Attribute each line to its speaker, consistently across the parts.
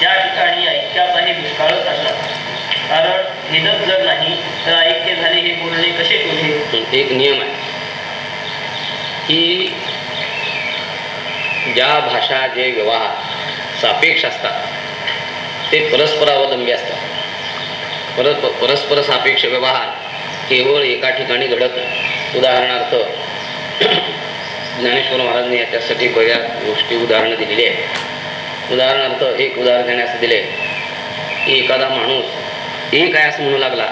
Speaker 1: त्या ठिकाणी ऐक्याचाही दुष्काळच असतात. कारण भेदच जर नाही तर ऐक्य झाले हे बोलणे कसे शोभे
Speaker 2: एक नियम आहे. की ज्या भाषा जे व्यवहार सापेक्ष असतात ते परस्परावलंबी असतात. परत परस्पर सापेक्ष व्यवहार केवळ एका ठिकाणी घडत नाही. उदाहरणार्थ ज्ञानेश्वर महाराजांनी याच्यासाठी बऱ्याच गोष्टी उदाहरणं दिलेली आहेत. उदाहरणार्थ एक उदाहरण देण्यास दिले की एखादा माणूस एक आहे असं म्हणू लागला?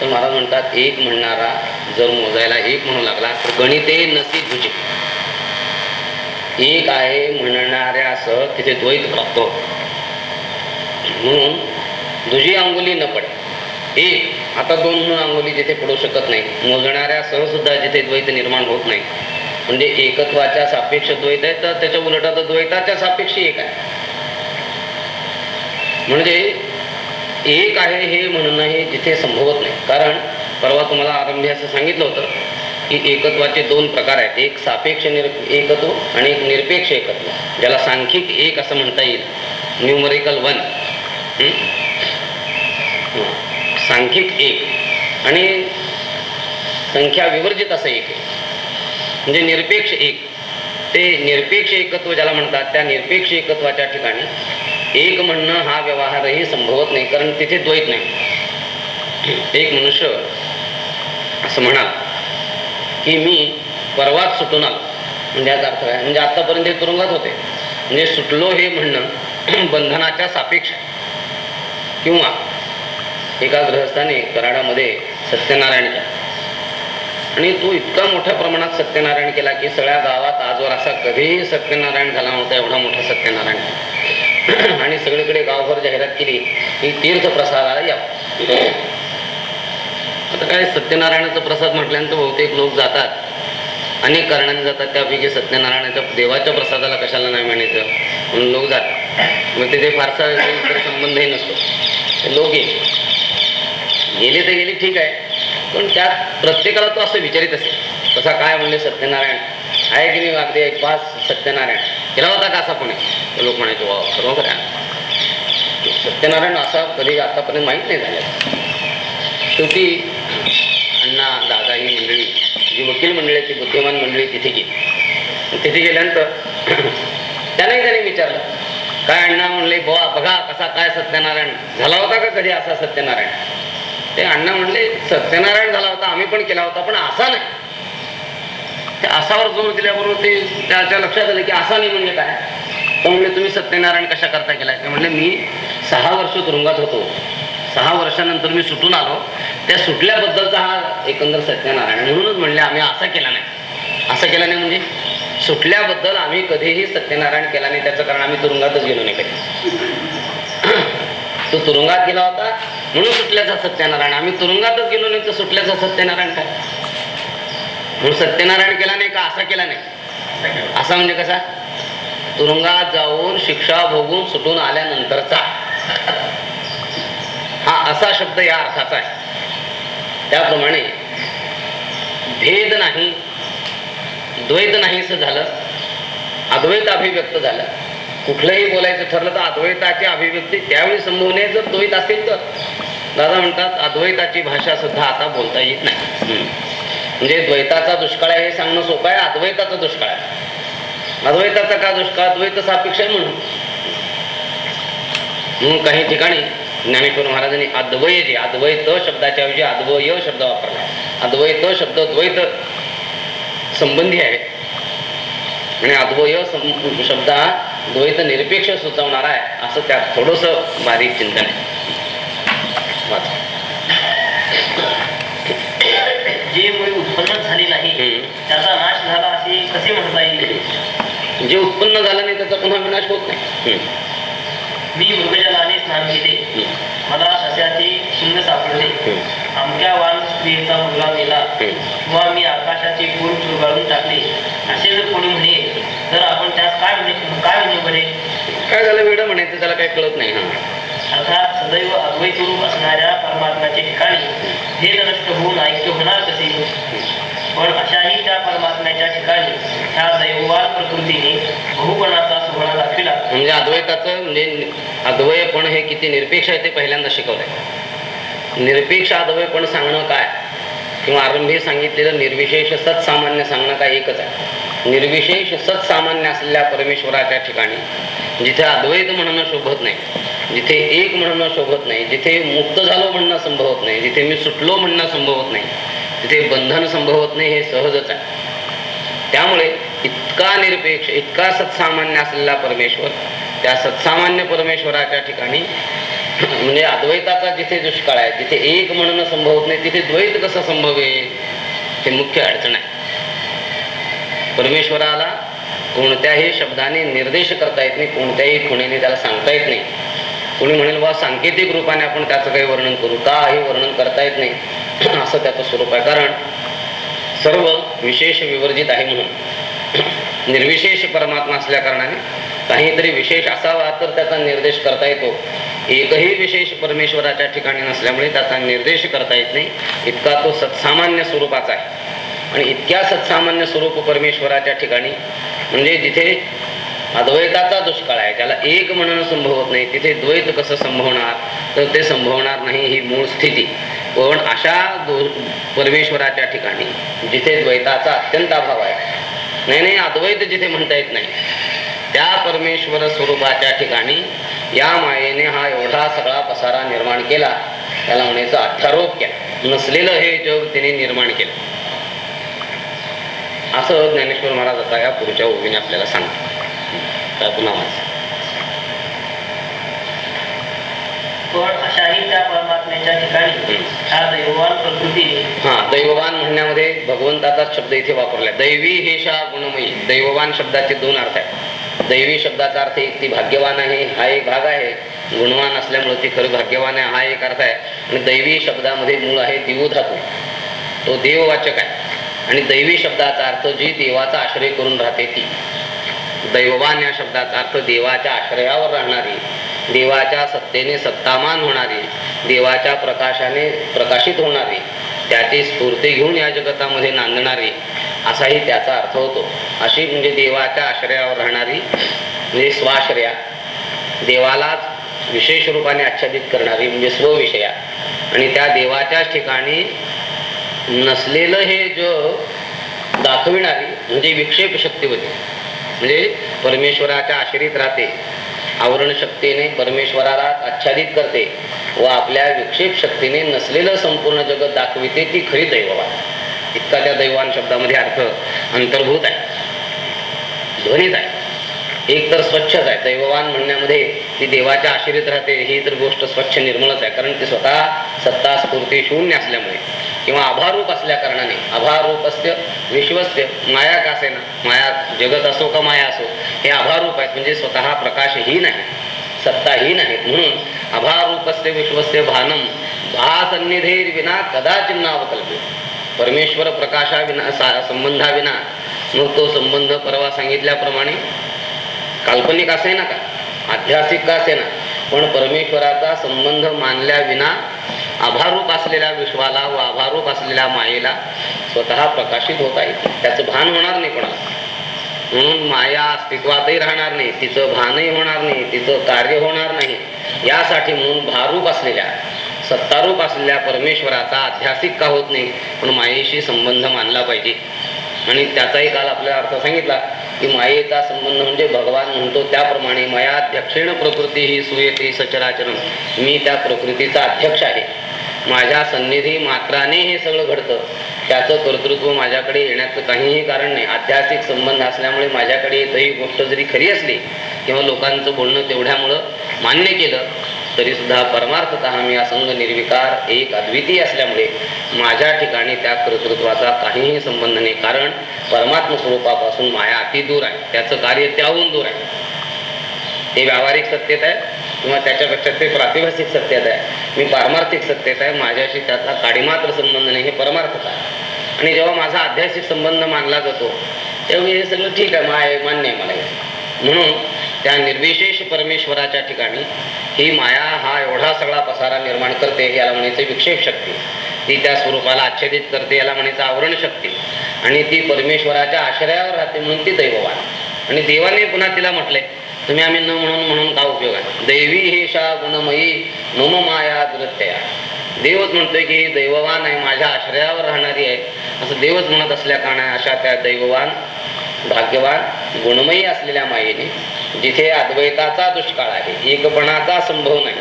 Speaker 2: तर महाराज म्हणतात एक म्हणणारा जर मोजायला एक म्हणू लागला तर गणिते नसी तुझे एक आहे म्हणणाऱ्यासह तिथे द्वैत प्राप्त. म्हणून दुजी अंगुली न पडे. एक आता दोन म्हणून अंगुली जिथे पडू शकत नाही मोजणाऱ्यासह सुद्धा जिथे द्वैत निर्माण होत नाही. म्हणजे एकत्वाच्या सापेक्ष द्वैत आहे तर त्याच्या उलट आता द्वैताच्या सापेक्ष एक आहे. म्हणजे एक आहे हे म्हणणं हे जिथे संभवत नाही. कारण परवा तुम्हाला आरंभी असं सांगितलं होतं की एकत्वाचे दोन प्रकार आहेत. एक सापेक्ष निर एकत्व आणि एक निरपेक्ष एकत्व. ज्याला सांख्यिक एक असं म्हणता येईल. न्यूमरिकल वन सांख्यिक एक. आणि संख्या विवर्जित असं एक आहे. म्हणजे निरपेक्ष एक. ते निरपेक्ष एकत्व ज्याला म्हणतात त्या निरपेक्ष एकत्वाच्या ठिकाणी एक म्हणणं हा व्यवहारही संभवत नाही कारण तिथे द्वैत नाही. एक मनुष्य असं म्हणाल की मी परवाच सुटून आलो. म्हणजे याचा अर्थ काय? म्हणजे आतापर्यंत हे तुरुंगात होते. म्हणजे सुटलो हे म्हणणं बंधनाच्या सापेक्ष. किंवा एका ग्रहस्थाने कराडामध्ये सत्यनारायण केला आणि तो इतका मोठ्या प्रमाणात सत्यनारायण केला की सगळ्या गावात आजवर असा कधीही सत्यनारायण झाला नव्हता एवढा मोठा सत्यनारायण. केला. आणि सगळीकडे गावभर जाहिरात केली की तीर्थ प्रसादाला या. आता काय सत्यनारायणाचा प्रसाद म्हटल्यानंतर बहुतेक लोक जातात. अनेक कारणाने जातात त्यापैकी सत्यनारायणाच्या देवाच्या प्रसादाला कशाला नाही म्हणायचं? म्हणून लोक जातात. मग तिथे फारसा संबंधही नसतो. लोक गेले गेले तर गेले ठीक आहे. पण त्यात प्रत्येकाला तो असं विचारित असेल. कसा काय म्हणले सत्यनारायण? आहे की नाही अगदी एक पाच सत्यनारायण. केला होता का असा कोणी आहे लोक म्हणायचे वा सर्व सत्यनारायण असा कधी आतापर्यंत माहीत नाही झालं. शेवटी अण्णा दादा ही मंडळी जी वकील मंडळी ती बुद्धिमान मंडळी तिथे गेली. तिथे गेल्यानंतर त्यांनाही त्याने विचारलं काय अण्णा म्हणले बुवा बघा कसा काय सत्यनारायण? झाला होता का कधी असा सत्यनारायण? ते अण्णा म्हणले सत्यनारायण झाला होता आम्ही पण केला होता पण असा नाही. ते असावर जोर दिल्याबरोबर ते त्याच्या लक्षात आलं की असा नाही म्हणजे काय? तर म्हणले तुम्ही सत्यनारायण कशा करता केला ते म्हणले मी सहा वर्ष तुरुंगात होतो. सहा वर्षानंतर मी सुटून आलो. त्या सुटल्याबद्दलचा हा एकंदर सत्यनारायण. म्हणूनच म्हणले आम्ही असा केला नाही. असं केला नाही म्हणजे? सुटल्याबद्दल आम्ही कधीही सत्यनारायण केला नाही. त्याचं कारण आम्ही तुरुंगातच गेलो नाही कधी. तो तुरुंगात गेला होता. म्हणून सुटल्याचा सत्यनारायण. आम्ही तुरुंगातच गेलो नाही तर सुटल्याचा सत्यनारायण काय? म्हणून सत्यनारायण केला नाही का? असा केला नाही. असा म्हणजे कसा? तुरुंगात जाऊन शिक्षा भोगून सुटून आल्यानंतरचा. हा असा शब्द या अर्थाचा आहे. त्याप्रमाणे भेद नाही द्वैत नाहीच झालं अद्वैत अभिव्यक्त झालं. कुठलंही बोलायचं ठरलं तर अद्वैताची अभिव्यक्ती त्यावेळी संभव नये जर द्वैत असेल तर. दादा म्हणतात अद्वैताची भाषा सुद्धा आता बोलता येत नाही. म्हणजे द्वैताचा दुष्काळ आहे हे सांगणं सोपं आहे अद्वैताचा दुष्काळ आहे. अद्वैताचा का दुष्काळ? अद्वैत सापेक्ष आहे म्हणून. म्हणून काही ठिकाणी ज्ञानेश्वर महाराजांनी अद्वय जे अद्वैत शब्दाच्या ऐवजी अद्वय शब्द वापरला अद्वैत शब्द द्वैत संबंधी आहे. आणि अद्वय शब्द हा द्वैत निरपेक्ष सुचवणारा आहे असं त्यात थोडस बारीक चिंतन आहे.
Speaker 1: जे मुळे उत्पन्न झाले नाही
Speaker 2: हम्म.
Speaker 1: त्याचा नाश झाला असे कसे म्हणता येईल?
Speaker 2: जे उत्पन्न झालं नाही त्याचा पुन्हा विनाश होत नाही.
Speaker 1: मी मृगजलाने स्नान केले. मला सस्याचे शिंग सापडले. अमक्या वान मुलगा मेला. किंवा मी आकाशाचे फूल चुरगाळून टाकले. असे जर कोणी म्हणे तर आपण त्यास काय म्हणजे काय म्हणजे बरे?
Speaker 2: काय झालं वेळ म्हणायचं त्याला काही कळत नाही हा.
Speaker 1: अर्थात सदैव अद्वैत रूप असणाऱ्या परमात्म्याच्या ठिकाणी भेद नष्ट होऊन ऐक्य होणार कसे? पण अशाही त्या परमात्म्याच्या ठिकाणी ह्या दैववान प्रकृतीने बहुपणाचा सोहळा दाखविला.
Speaker 2: म्हणजे अद्वैताचं म्हणजे अद्वयपण हे किती निरपेक्ष आहे ते पहिल्यांदा शिकवलंय. निरपेक्ष अद्वयपण सांगणं काय? किंवा आरंभी सांगितलेलं निर्विशेष सत्सामान्य सांगणं काय एकच आहे? निर्विशेष सत्सामान्य असलेल्या परमेश्वराच्या ठिकाणी जिथे अद्वैत म्हणणं शोभत नाही जिथे एक म्हणणं शोभत नाही जिथे मुक्त झालो म्हणणं संभवत नाही जिथे मी सुटलो म्हणणं संभवत नाही तिथे बंधन संभवत नाही हे सहजच आहे. त्यामुळे इतका निरपेक्ष इतका सत्सामान्य असलेला परमेश्वर त्या सत्सामान्य परमेश्वराच्या ठिकाणी म्हणजे अद्वैताचा जिथे दुष्काळ आहे तिथे एक म्हणणं संभवत नाही तिथे द्वैत कसं संभवेल हे मुख्य अडचण आहे. परमेश्वराला कोणत्याही शब्दाने निर्देश करता येत नाही कोणत्याही खुणेने त्याला सांगता येत नाही. कोणी म्हणेल बा सांकेतिक रूपाने आपण त्याचं काही वर्णन करू. का हे वर्णन करता येत नाही? असं त्याचं स्वरूप आहे. कारण सर्व विशेष विवर्जित आहे म्हणून. निर्विशेष परमात्मा असल्या कारणाने काहीतरी विशेष असावा तर त्याचा निर्देश करता येतो. एकही विशेष परमेश्वराच्या ठिकाणी नसल्यामुळे त्याचा निर्देश करता येत नाही. इतका तो सत्सामान्य स्वरूपाचा आहे. आणि इतक्या सत्सामान्य स्वरूप परमेश्वराच्या ठिकाणी म्हणजे जिथे अद्वैताचा दुष्काळ आहे. त्याला एक म्हणणं संभवत नाही. तिथे द्वैत कसं संभवणार? तर ते संभवणार नाही ही मूळ स्थिती. पण अशा परमेश्वराच्या ठिकाणी जिथे द्वैताचा अत्यंत अभाव आहे नाही नाही अद्वैत जिथे म्हणता येत नाही त्या परमेश्वर स्वरूपाच्या ठिकाणी या मायेने हा एवढा सगळा पसारा निर्माण केला. त्याला म्हणायचं अठ्ठारोक्य नसलेलं हे जग तिने निर्माण केलं. असं ज्ञानेश्वर महाराज आता या पुढच्या ओळीने आपल्याला सांगतो
Speaker 1: पण अशाही त्या परमात्म्याच्या ठिकाणी दैववान
Speaker 2: हा दैववान म्हणण्यामध्ये भगवंताचा शब्द इथे वापरलाय. दैवी हेशा गुणमयी. दैववान शब्दाचे दोन अर्थ आहेत. दैवी शब्दाचा अर्थ एक ती भाग्यवान आहे हा एक भाग आहे. गुणवान असल्यामुळे ती खरं भाग्यवान आहे हा एक अर्थ आहे. आणि दैवी शब्दामध्ये मूळ आहे दिवो धातू तो देववाचक आहे. आणि दैवी शब्दाचा अर्थ जी देवाचा आश्रय करून राहते ती. दैववान या शब्दाचा अर्थ देवाच्या आश्रयावर राहणारी देवाच्या सत्तेने सत्तामान होणारी देवाच्या प्रकाशाने प्रकाशित होणारी त्याची स्फूर्ती घेऊन या जगतामध्ये नांदणारी असाही त्याचा अर्थ होतो. अशी म्हणजे देवाच्या आश्रयावर राहणारी म्हणजे स्वाश्रया देवालाच विशेष रूपाने आच्छादित करणारी म्हणजे स्वविषया. आणि त्या देवाच्याच ठिकाणी नसलेलं हे जग दाखविणारी म्हणजे विक्षेप शक्ती होती म्हणजे परमेश्वराच्या आश्रित राहते. आवरण शक्तीने परमेश्वराला आच्छादित करते व आपल्या विक्षेप शक्तीने नसलेलं संपूर्ण जगत दाखविते ती खरी दैववान इतका त्या दैवान शब्दामध्ये अर्थ अंतर्भूत आहे. ध्वनीत आहे. एक तर स्वच्छच आहे. दैववान म्हणण्यामध्ये ती देवाच्या आश्रित राहते ही तर गोष्ट स्वच्छ निर्मळच आहे कारण ती स्वतः सत्ता स्फूर्ती शून्य असल्यामुळे. किंवा आभारूप असल्या कारणाने आभारूप असते विश्वस्य माया कासेना माया जगत असो का माया असो? हे आभारूप आहेत म्हणजे स्वतः प्रकाशहीन आहे सत्ताहीन आहेत म्हणून अभारूपस्य विश्वस्य भानम भासन्निधेर विना कदाचित नावकल्पे परमेश्वर प्रकाशाविना सा- संबंधाविना मग तो संबंध परवा सांगितल्याप्रमाणे काल्पनिक असे ना का? आध्यासिक का असे ना पण परमेश्वराचा संबंध मानल्या विना आभारूप असलेल्या विश्वाला व आभारूप असलेल्या मायेला स्वतः प्रकाशित होता येते त्याचं भान होणार नाही कोणाला. म्हणून माया अस्तित्वातही राहणार नाही तिचं भानही होणार नाही तिचं कार्य होणार नाही. यासाठी म्हणून भारूप असलेल्या सत्तारूप असलेल्या परमेश्वराचा अध्यासिक का होत नाही? पण मायेशी संबंध मानला पाहिजे. आणि त्याचाही काल आपल्याला अर्थ सांगितला की मायेचा संबंध म्हणजे भगवान म्हणतो त्याप्रमाणे मया दक्षिण प्रकृती ही सुयते सचराचरण मी त्या प्रकृतीचा अध्यक्ष आहे. माझ्या सन्निधी मात्राने हे सगळं घडतं. त्याचं कर्तृत्व माझ्याकडे येण्याचं काहीही कारण नाही. आध्यात्मिक संबंध असल्यामुळे माझ्याकडे ही गोष्ट जरी खरी असली किंवा लोकांचं बोलणं तेवढ्यामुळं मान्य केलं तरी सुद्धा परमार्थत मी असंग निर्विकार एक अद्वितीय असल्यामुळे माझ्या ठिकाणी त्या कर्तृत्वाचा काहीही संबंध नाही. कारण परमात्म स्वरूपापासून माया अति दूर आहे. त्याचं कार्य त्याहून दूर आहे. ते व्यावहारिक सत्यता आहे किंवा त्याच्यापेक्षा ते प्रातिभाषिक सत्यता आहे. मी पारमार्थिक सत्तेत आहे. माझ्याशी त्याचा काडीमात्र संबंध नाही. हे परमार्थच आहे. आणि जेव्हा माझा अध्यासिक संबंध मानला जातो तेव्हा हे सगळं ठीक आहे. माय मान्य आहे मला म्हणून त्या निर्विशेष परमेश्वराच्या ठिकाणी ही माया हा एवढा सगळा पसारा निर्माण करते याला म्हणायचे विक्षेप शक्ती. ती त्या स्वरूपाला आच्छादित करते याला म्हणायचं आवरण शक्ती. आणि ती परमेश्वराच्या आश्रयावर राहते म्हणून ती दैववान. आणि देवाने पुन्हा तिला म्हटले तुम्ही आम्ही न म्हणून म्हणून का उपयोग आहे? दैवी हे शा गुणमयी मम माया दुरत्यया देवच म्हणतोय की ही दैववान आहे माझ्या आश्रयावर राहणारी आहे. असं देवच म्हणत असल्या कारणाने अशा त्या दैववान भाग्यवान गुणमयी असलेल्या मायेने जिथे अद्वैताचा दुष्काळ आहे एकपणाचा संभव नाही.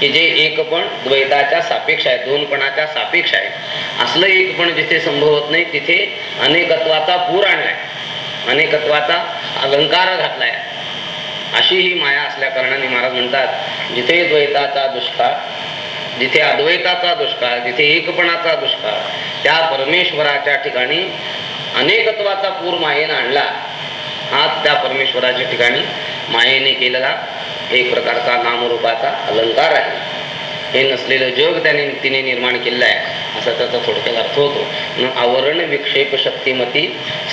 Speaker 2: की जे एकपण द्वैताच्या सापेक्ष आहे दोनपणाच्या सापेक्ष आहे असलं एकपण जिथे संभवत नाही तिथे अनेकत्वाचा पूर आणलाय. अनेकत्वाचा अलंकार घातलाय. अशी ही माया असल्या कारणाने महाराज म्हणतात जिथे द्वैताचा दुष्काळ जिथे अद्वैताचा दुष्काळ जिथे एकपणाचा दुष्काळ त्या परमेश्वराच्या ठिकाणी अनेकत्वाचा पूर मायेनं आणला. हा त्या परमेश्वराच्या ठिकाणी मायेने केलेला एक प्रकारचा नामरूपाचा अलंकार आहे. हे नसलेलं जग त्याने तिने निर्माण केलेलं आहे असा त्याचा थोडक्यात अर्थ होतो. न आवरण विक्षेप शक्तिमती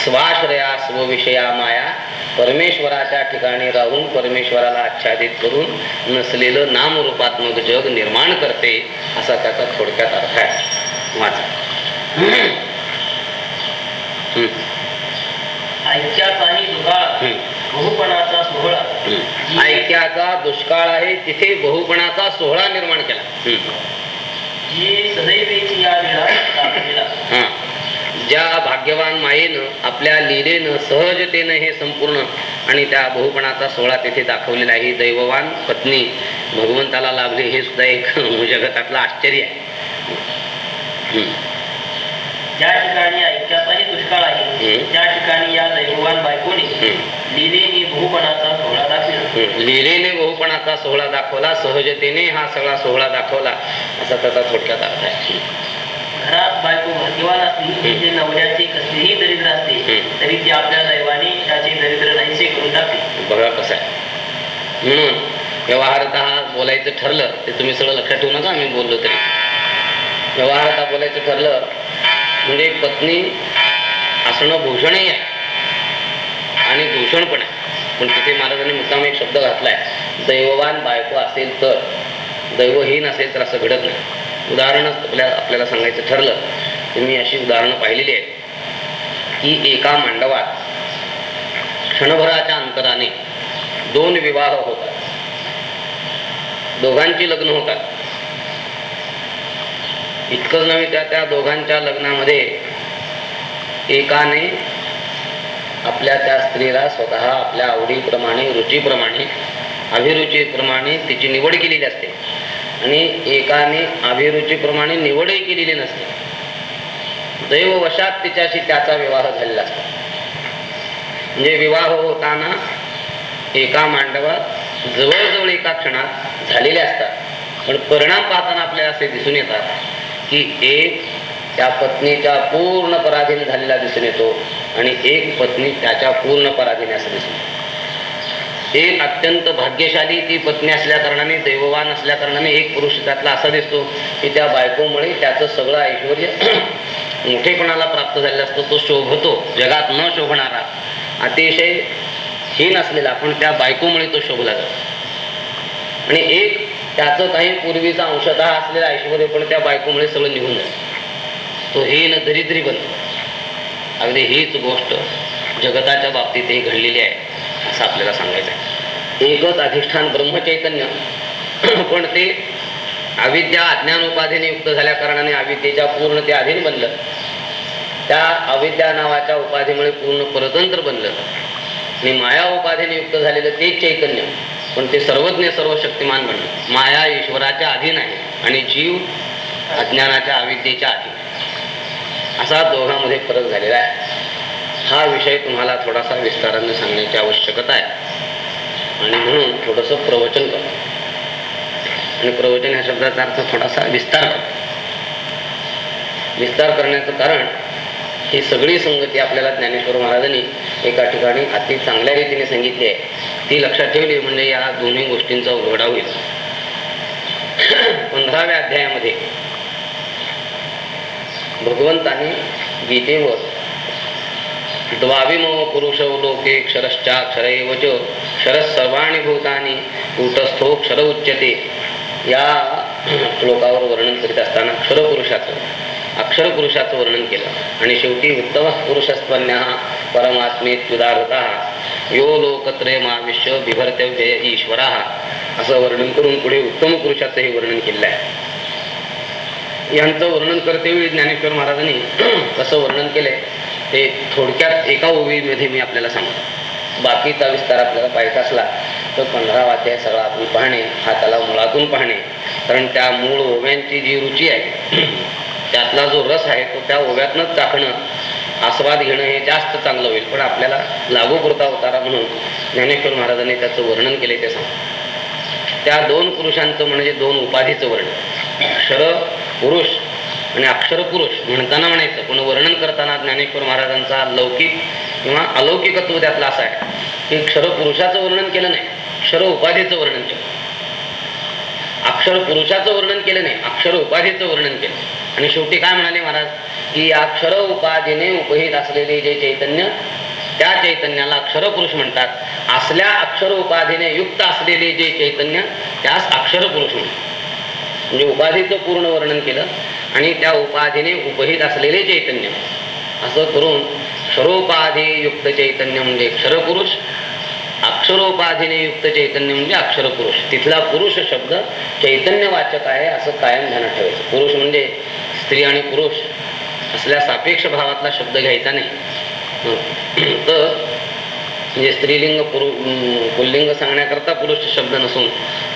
Speaker 2: स्वाश्रया स्वविषया माया परमेश्वराच्या ठिकाणी राहून परमेश्वराला आच्छादित करून नसलेलं नामरूपात्मक जग निर्माण करते असा त्याचा थोडक्यात अर्थ आहे. वाचा.
Speaker 1: बहुपणाचा सोहळा.
Speaker 2: ऐक्याचा दुष्काळ आहे तिथे बहुपणाचा सोहळा निर्माण केला हम्म.
Speaker 1: जी सदैवेची या वेळा दाखविला.
Speaker 2: ज्या भाग्यवान मायेनं आपल्या लीलेनं सहजतेनं हे संपूर्ण आणि त्या बहुपणाचा सोहळा तेथे दाखवलेला आहे ही दैववान पत्नी भगवंताला लाभली हे सुद्धा एक जगतातलं आश्चर्य आहे.
Speaker 1: ज्या ठिकाणी ऐक्याचाही दुष्काळ आहे. त्या ठिकाणी या दैववान बायकोने. लिलेनी बहुपणाचा सोहळा दाखविला.
Speaker 2: लीलेने बहुपणाचा सोहळा दाखवला सहजतेने हा सगळा सोहळा दाखवला असा त्याचा थोडक्यात अर्थ आहे.
Speaker 1: घरात बायको भाग्यवान असली म्हणजे नवऱ्याचे कसलेही दरिद्र असते. तरी ती आपल्या दैवाने त्याचे दरिद्र नाहीसे करून टाकते.
Speaker 2: बघा कसं आहे. म्हणून व्यवहारतः बोलायचं ठरलं ते तुम्ही सगळं लक्षात ठेवू नका आम्ही बोललो तरी. व्यवहारतः बोलायचं ठरलं म्हणजे पत्नी असणं भूषणही आहे. आणि दूषण पण आहे. पण तिथे महाराजांनी मुद्दाम एक शब्द घातलाय दैववान बायको असेल तर दैवहीन असेल तर असं घडत नाही. उदाहरणच आपल्या आपल्याला सांगायचं ठरलं. तर मी अशी उदाहरणं पाहिलेली आहेत. की एका मांडवात क्षणभराच्या अंतराने दोन विवाह होतात. दोघांची लग्न होतात. इतकंच नव्हे त्या त्या दोघांच्या लग्नामध्ये एकाने आपल्या त्या स्त्रीला स्वतः आपल्या आवडीप्रमाणे रुचीप्रमाणे अभिरुचीप्रमाणे तिची निवड केलेली असते. आणि एकाने अभिरुचीप्रमाणे निवडही केलेली नसते. दैववशात तिच्याशी त्याचा विवाह झालेला असतो. म्हणजे विवाह होताना एका मांडवात जवळजवळ एका क्षणात झालेले असतात. पण परिणाम पाहताना आपल्याला असे दिसून येतात की एक त्या पत्नीच्या पूर्ण पराधीन झालेला दिसून येतो आणि एक पत्नी त्याच्या पूर्ण पराधीन असं दिसून एक अत्यंत भाग्यशाली ती पत्नी असल्या कारणाने दैववान असल्या कारणाने एक पुरुष त्यातला असा दिसतो की त्या बायकोमुळे त्याचं सगळं ऐश्वर मोठेपणाला प्राप्त झालेला असतो तो शोभतो जगात न शोभणारा. अतिशय हीन असलेला पण त्या बायकोमुळे तो शोभला जातो. आणि एक त्याचं काही पूर्वीचा अंशतः असलेलं ऐश्वर पण त्या बायकोमुळे सगळं निघून जातं. तो हीन दरिद्री बनतो. अगदी हीच गोष्ट जगताच्या बाबतीतही घडलेली आहे असं आपल्याला सांगायचं आहे एकच अधिष्ठान ब्रह्मचैतन्य. पण ते अविद्या अज्ञान उपाधीने युक्त झाल्या कारणाने अविद्येच्या पूर्ण ते अधीन बनलं. त्या अविद्या नावाच्या उपाधीमुळे पूर्ण परतंत्र बनलं. आणि माया उपाधीने युक्त झालेलं तेच चैतन्य. पण ते सर्वज्ञ सर्व शक्तिमान बनलं. माया ईश्वराच्या अधीन आहे आणि जीव अज्ञानाच्या अविद्येच्या अधीन असा दोघांमध्ये फरक झालेला आहे. हा विषय तुम्हाला थोडासा विस्ताराने सांगण्याची आवश्यकता आहे. आणि म्हणून थोडंसं प्रवचन करतो आणि प्रवचन ह्या शब्दाचा अर्थ थोडासा विस्तार करतो विस्तार करण्याचं कारण ही सगळी संगती आपल्याला ज्ञानेश्वर महाराजांनी एका ठिकाणी अति चांगल्या रीतीने सांगितली आहे. ती लक्षात ठेवली म्हणजे या दोन्ही गोष्टींचा उघडा होईल. पंधराव्या अध्यायामध्ये भगवंताने गीतेवर. द्वाविमो पुरुष लोके क्षरश्चाक्षरैव च क्षरः सर्वाणि भूतानि कूटस्थो क्षर उच्यते. या श्लोकावर वर्णन करीत असताना क्षर पुरुषाचं अक्षर पुरुषाचं वर्णन केलं. आणि शेवटी उत्तम पुरुषस्त्वन्य परमात्मेत्युदाहृता यो लोकत्रयमाविश्य बिभर्तव्य ईश्वरा. असं वर्णन करून पुढे उत्तम पुरुषाचं हे वर्णन केलेलं आहे. यांचं वर्णन करतेवेळी ज्ञानेश्वर महाराजांनी कसं वर्णन केलंय. ते थोडक्यात एका ओवीमध्ये मी आपल्याला सांगतो. बाकीचा विस्तार आपल्याला पाहायचा असला तर पंधरा वाद्याय सगळा आपण पाहणे हा त्याला मुळातून पाहणे. कारण त्या मूळ ओव्यांची जी रुची आहे त्यातला जो रस आहे तो त्या ओव्यातनंच चाखणं आस्वाद घेणं हे जास्त चांगलं होईल. पण आपल्याला लागू पुरता अवतारा म्हणून ज्ञानेश्वर महाराजांनी त्याचं वर्णन केले ते सांग त्या दोन पुरुषांचं म्हणजे दोन उपाधीचं वर्णन. अक्षर पुरुष आणि अक्षर पुरुष म्हणताना म्हणायचं. पण वर्णन करताना ज्ञानेश्वर महाराजांचा लौकिक किंवा अलौकिकत्व त्यातलं असं आहे. की क्षर पुरुषाचं वर्णन केलं नाही क्षर उपाधीचं वर्णन केलं. अक्षर पुरुषाचं वर्णन केलं नाही अक्षर उपाधीचं वर्णन केलं. आणि शेवटी काय म्हणाले महाराज? की या अक्षर उपाधीने उपहित असलेले जे चैतन्य त्या चैतन्याला अक्षर पुरुष म्हणतात. असल्या अक्षर उपाधीने युक्त असलेले जे चैतन्य त्यास अक्षर पुरुष म्हणतात. म्हणजे उपाधीचं पूर्ण वर्णन केलं आणि त्या उपाधीने उपहित असलेले चैतन्य. असं करून क्षरोपाधी युक्त चैतन्य म्हणजे क्षरपुरुष अक्षरोपाधीने युक्त चैतन्य म्हणजे अक्षर पुरुष तिथला पुरुष शब्द चैतन्यवाचक आहे असं कायम ध्यानात ठेवायचं. पुरुष म्हणजे स्त्री आणि पुरुष असल्या सापेक्ष भावातला शब्द घ्यायचा नाही. तर म्हणजे स्त्रीलिंग पुरु पुल्लिंग सांगण्याकरता पुरुष शब्द नसून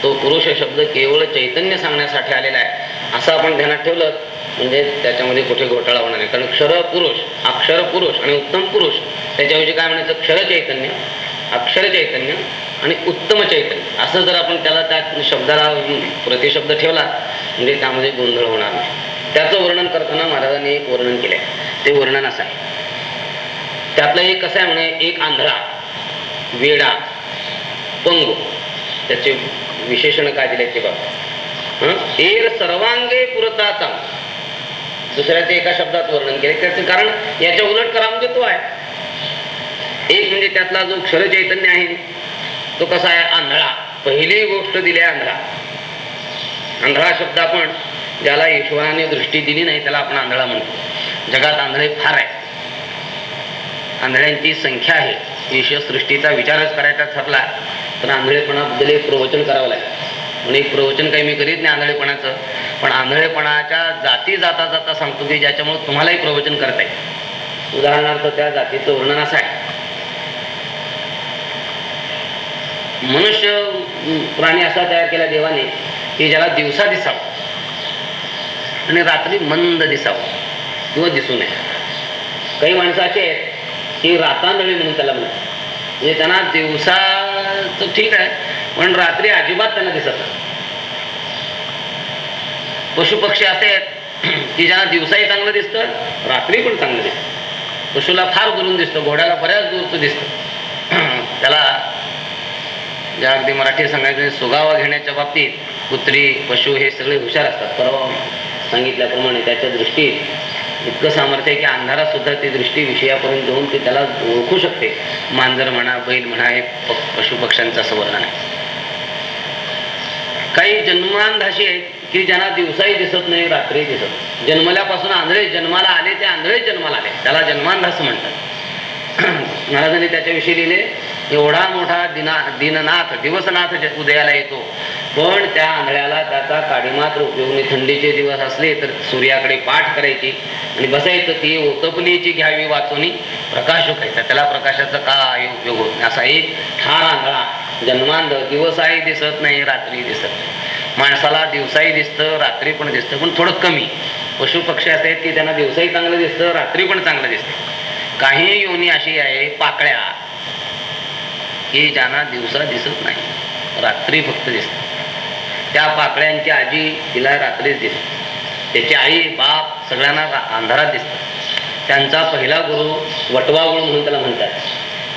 Speaker 2: तो पुरुष शब्द केवळ चैतन्य सांगण्यासाठी आलेला आहे. असं आपण ध्यानात ठेवलं म्हणजे त्याच्यामध्ये कुठे घोटाळा होणार नाही. कारण क्षर पुरुष अक्षर पुरुष आणि उत्तम पुरुष त्याच्याऐवजी काय म्हणायचं? क्षर चैतन्य अक्षर चैतन्य आणि उत्तम चैतन्य. असं जर आपण त्याला त्या शब्दाला प्रतिशब्द ठेवला म्हणजे त्यामध्ये गोंधळ होणार नाही. त्याचं वर्णन करताना महाराजांनी एक वर्णन केलंय. ते वर्णन असं आहे. त्यातलं एक कसं आहे म्हणे? एक आंधळा. वेडा पंगू. त्याचे विशेषण काय दिले ते बघा. हं? एर सर्वांगे पुरताचा दुसऱ्याचे एका शब्दात वर्णन केले. त्याचं कारण याच्या उलट करामध्ये तो आहे. एक म्हणजे त्यातला जो क्षर चैतन्य आहे तो कसा आहे? आंधळा. पहिली गोष्ट दिली आहे आंधळा. आंधळा शब्द आपण ज्याला ईश्वराने दृष्टी दिली नाही त्याला आपण आंधळा म्हणतो. जगात आंधळे फार आहे आंधळ्यांची संख्या आहे. ईश्वर विचारच करायचा ठरला तर आंधळेपणाबद्दल एक प्रवचन करावं लागेल. म्हणून एक प्रवचन काही मी करीत नाही आंधळेपणाचं. पण आंधळेपणाच्या जाती जाता जाता सांगतो की ज्याच्यामुळे तुम्हालाही प्रवचन करता येईल. उदाहरणार्थ त्या जातीचं वर्णन असं आहे. मनुष्य प्राणी असा तयार केला देवाने की ज्याला दिवसा दिसावं आणि रात्री मंद दिसावं. किंवा दिसू नये. काही माणसं अशी आहेत की रातांदळी म्हणून त्याला म्हणतात म्हणजे त्यांना दिवसा तर ठीक आहे पण रात्री अजिबात त्यांना दिसत पशुपक्षी पशु पक्षी असे आहेत की ज्यांना दिवसाही चांगलं दिसतं रात्री पण चांगलं दिसतं. पशुला फार दुरून दिसतं घोड्याला बऱ्याच दूरचं दिसतं. त्याला ज्या अगदी मराठी सांगायचं सुगावा घेण्याच्या बाबतीत कुत्री पशु हे सगळे हुशार असतात. परवा सांगितल्याप्रमाणे त्याच्या दृष्टीत इतकं सामर्थ्य आहे की अंधारात सुद्धा ती दृष्टी विषयापर्यंत जाऊन ती त्याला ओळखू शकते. मांजर म्हणा बैल म्हणा हे प- असं वर्णन आहे. काही जन्मांधाशी आहेत की ज्यांना दिवसाही दिसत नाही रात्री दिसत नाही. जन्मल्यापासून आंधळे जन्माला आले ते आंधळे जन्माला आले. त्याला जन्मांधास म्हणतात. महाराजांनी त्याच्याविषयी लिहिले एवढा मोठा दिना दिननाथ दिवसनाथ उदयाला येतो पण त्या आंधळ्याला त्याचा काडीमात्र उपयोग नाही थंडीचे दिवस असले तर सूर्याकडे पाठ करायची आणि बसायचं ती ओतपलीची घ्यावी वाचून प्रकाश व्हायचा त्याला प्रकाशाचा काय उपयोग होत नाही? असा एक ठार आंधळा जन्मांध दिवसाही दिसत नाही रात्री दिसत नाही. माणसाला दिवसाही दिसतं रात्री पण दिसतं पण थोडं कमी. पशु पक्षी असे आहेत की त्यांना दिवसाही चांगलं दिसतं रात्री पण चांगलं दिसतं. काही योनी अशी आहे पाकळ्या. की ज्यांना दिवसा दिसत नाही रात्री फक्त दिसत. त्या पाकळ्यांची आजी तिला रात्रीच दिसते. त्याची आई बाप सगळ्यांना अंधारात दिसतात. त्यांचा पहिला गुरु वटवा गुरु म्हणून त्याला म्हणतात.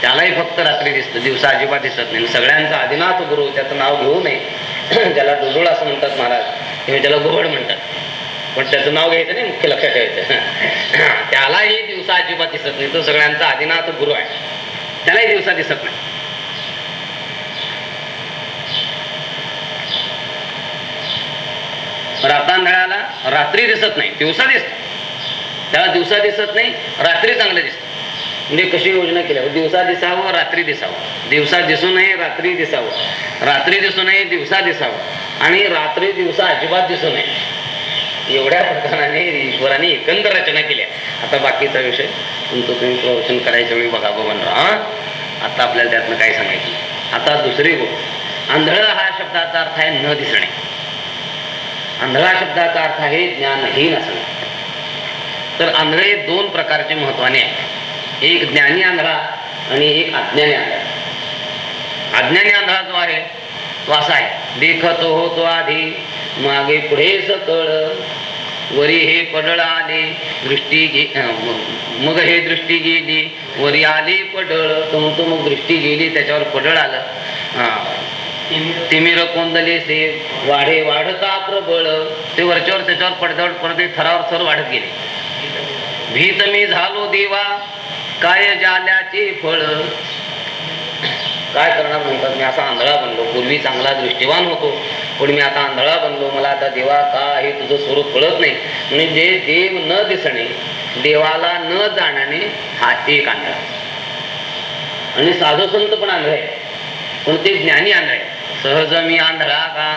Speaker 2: त्यालाही फक्त रात्री दिसतं. दिवसा अजिबात दिसत नाही. सगळ्यांचा आदिनाथ गुरु त्याचं नाव घेऊ नये. ज्याला डोजोळ असं म्हणतात महाराज किंवा ज्याला गोहड म्हणतात. पण त्याचं नाव घ्यायचं नाही मुख्य लक्षात ठेवायचं. त्यालाही दिवसा अजिबात दिसत नाही. तो सगळ्यांचा आदिनाथ गुरु आहे. त्यालाही दिवसा दिसत नाही. रातांधळ्याला रात्री दिसत नाही दिवसा दिसत. त्याला दिवसा दिसत नाही रात्री चांगलं दिसत. म्हणजे कशी योजना केली दिवसा दिसावं रात्री दिसावं. दिवसा दिसू नये रात्री दिसावं. रात्री दिसू नये दिवसा दिसावं. आणि रात्री दिवसा अजिबात दिसू नये. एवढ्या प्रकाराने ईश्वराने एकंदर रचना केली आता बाकीचा विषय तुमचं तुम्ही प्रवचन करायच्या वेळी बघा बघा आता आपल्याला त्यातनं काय सांगायचं? आता दुसरी गोष्ट. आंधळ हा शब्दाचा अर्थ आहे न दिसणे. आंधळा शब्दाचा अर्थ आहे ज्ञानहीन असणे. तर आंधळे दोन प्रकारचे महत्वाने आहेत. एक ज्ञानी आंधळा आणि एक अज्ञानी आंधळा. अज्ञानी आंधळा जो आहे तो असा आहे. देखतो होतो आधी मागे पुढे सकळ. वरी हे पडळ आले दृष्टी गे मग हे दृष्टी गेली. वरी आली पडळ. तो म्हणतो मग दृष्टी गेली त्याच्यावर पडळ आलं. हा. तिमिर कोंदले से वाढे वाढता प्रबळ. ते वरच्यावर त्याच्यावर पडद्यावर पडदे थरावर थर वाढत गेले. भीत मी झालो देवा काय जाल्याचे फळ. काय करणार म्हणतात? मी असा आंधळा बनलो. पूर्वी चांगला दृष्टीवान होतो. पण मी आता आंधळा बनलो. मला आता देवा का हे तुझं स्वरूप कळत नाही. म्हणजे देव न दिसणे देवाला न जाण्याने हा एक आंधळा. आणि साधू संत पण आंधळे आहे. पण ते ज्ञानी आंधळे आहे. सहज मी आंधळा का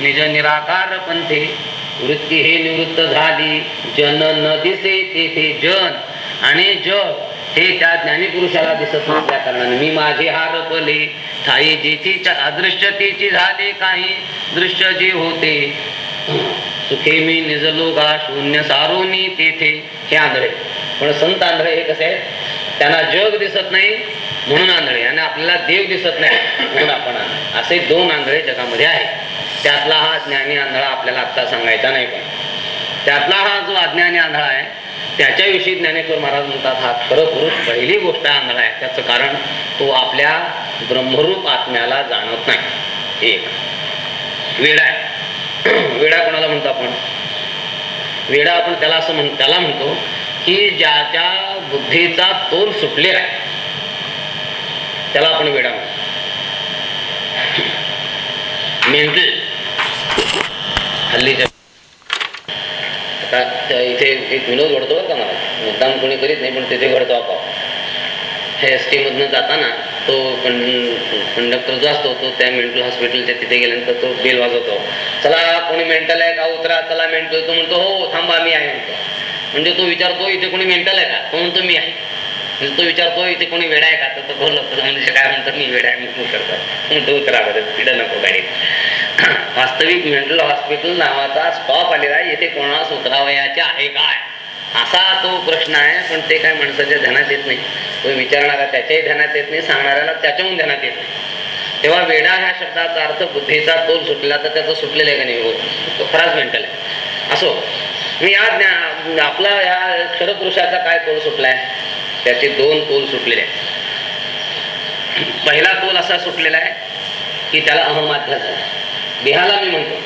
Speaker 2: निज निराकार पंथे. वृत्ती हे निवृत्त झाली जन न दिसे तेथे जन. आणि जग हे त्या ज्ञानी पुरुषाला दिसत नसल्या कारणाने मी माझे हार पले. ठाई जेची अदृश्यतेची झाले काही दृश्य जे होते. सुखे मी निजलो गा शून्य सारोनी तेथे. हे आंधळे. पण संत आंधळे हे कसे आहेत? त्यांना जग दिसत नाही म्हणून आंधळे आणि आपल्याला देव दिसत नाही म्हणून आपण असे दोन आंधळे जगामध्ये आहेत. त्यातला हा ज्ञानी आंधळा आपल्याला आत्ता सांगायचा नाही पण. त्यातला हा जो अज्ञानी आंधळा आहे त्याच्याविषयी ज्ञानेश्वर महाराज म्हणतात हा खरं पहिली गोष्ट आंधळा आहे. त्याचं कारण तो आपल्या ब्रह्मरूप आत्म्याला जाणत नाही. एक. वेडा आहे. वेडा कोणाला म्हणतो आपण? वेडा आपण त्याला असं म्हण त्याला म्हणतो की ज्याच्या बुद्धीचा तोल सुटलेला आहे. त्याला आपण वेडा म्हणतो हल्लीच्या आता इथे एक विनोद घडतो बरं का मला. मुद्दाम कोणी करीत नाही पण तिथे घडतो आपोआप. हे एस टी मधनं जाताना तो कंडक्टर जो असतो तो त्या मेंटल हॉस्पिटलच्या तिथे गेल्यानंतर तो बेल वाजवतो. चला कोणी मेंटल आहे का? उतरा. चला मेंटल. तो म्हणतो हो थांबा मी आहे. म्हणतो. म्हणजे तो विचारतो इथे कोणी मेंटल आहे का? तो म्हणतो मी आहे. तो विचारतो इथे कोणी वेडा आहे का? तर तो म्हणजे काय म्हणतो मी वेडा आहे मी करतो. तो करा बरं तिथं नको गाडीत. वास्तविक मेंटल हॉस्पिटल नावाचा स्टॉप आलेला आहे. येथे कोणास उतरावयाचे आहे काय असा तो प्रश्न आहे पण ते काय माणसाच्या ध्यानात येत नाही. तो विचारणारा त्याच्याही ध्यानात येत नाही सांगणाऱ्याला त्याच्याहून ध्यानात येत नाही. तेव्हा वेडा ह्या शब्दाचा अर्थ बुद्धीचा तोल सुटला तर त्याचा सुटलेला आहे का नाही? हो तो खराच मेंटल आहे. असो मी या ज्ञा आपला या क्षरपुरुषाचा काय तोल सुटलाय? त्याचे दोन तोल सुटलेले आहेत. पहिला तोल असा सुटलेला आहे की त्याला अहमाध्या झाला. देहाला मी म्हणतो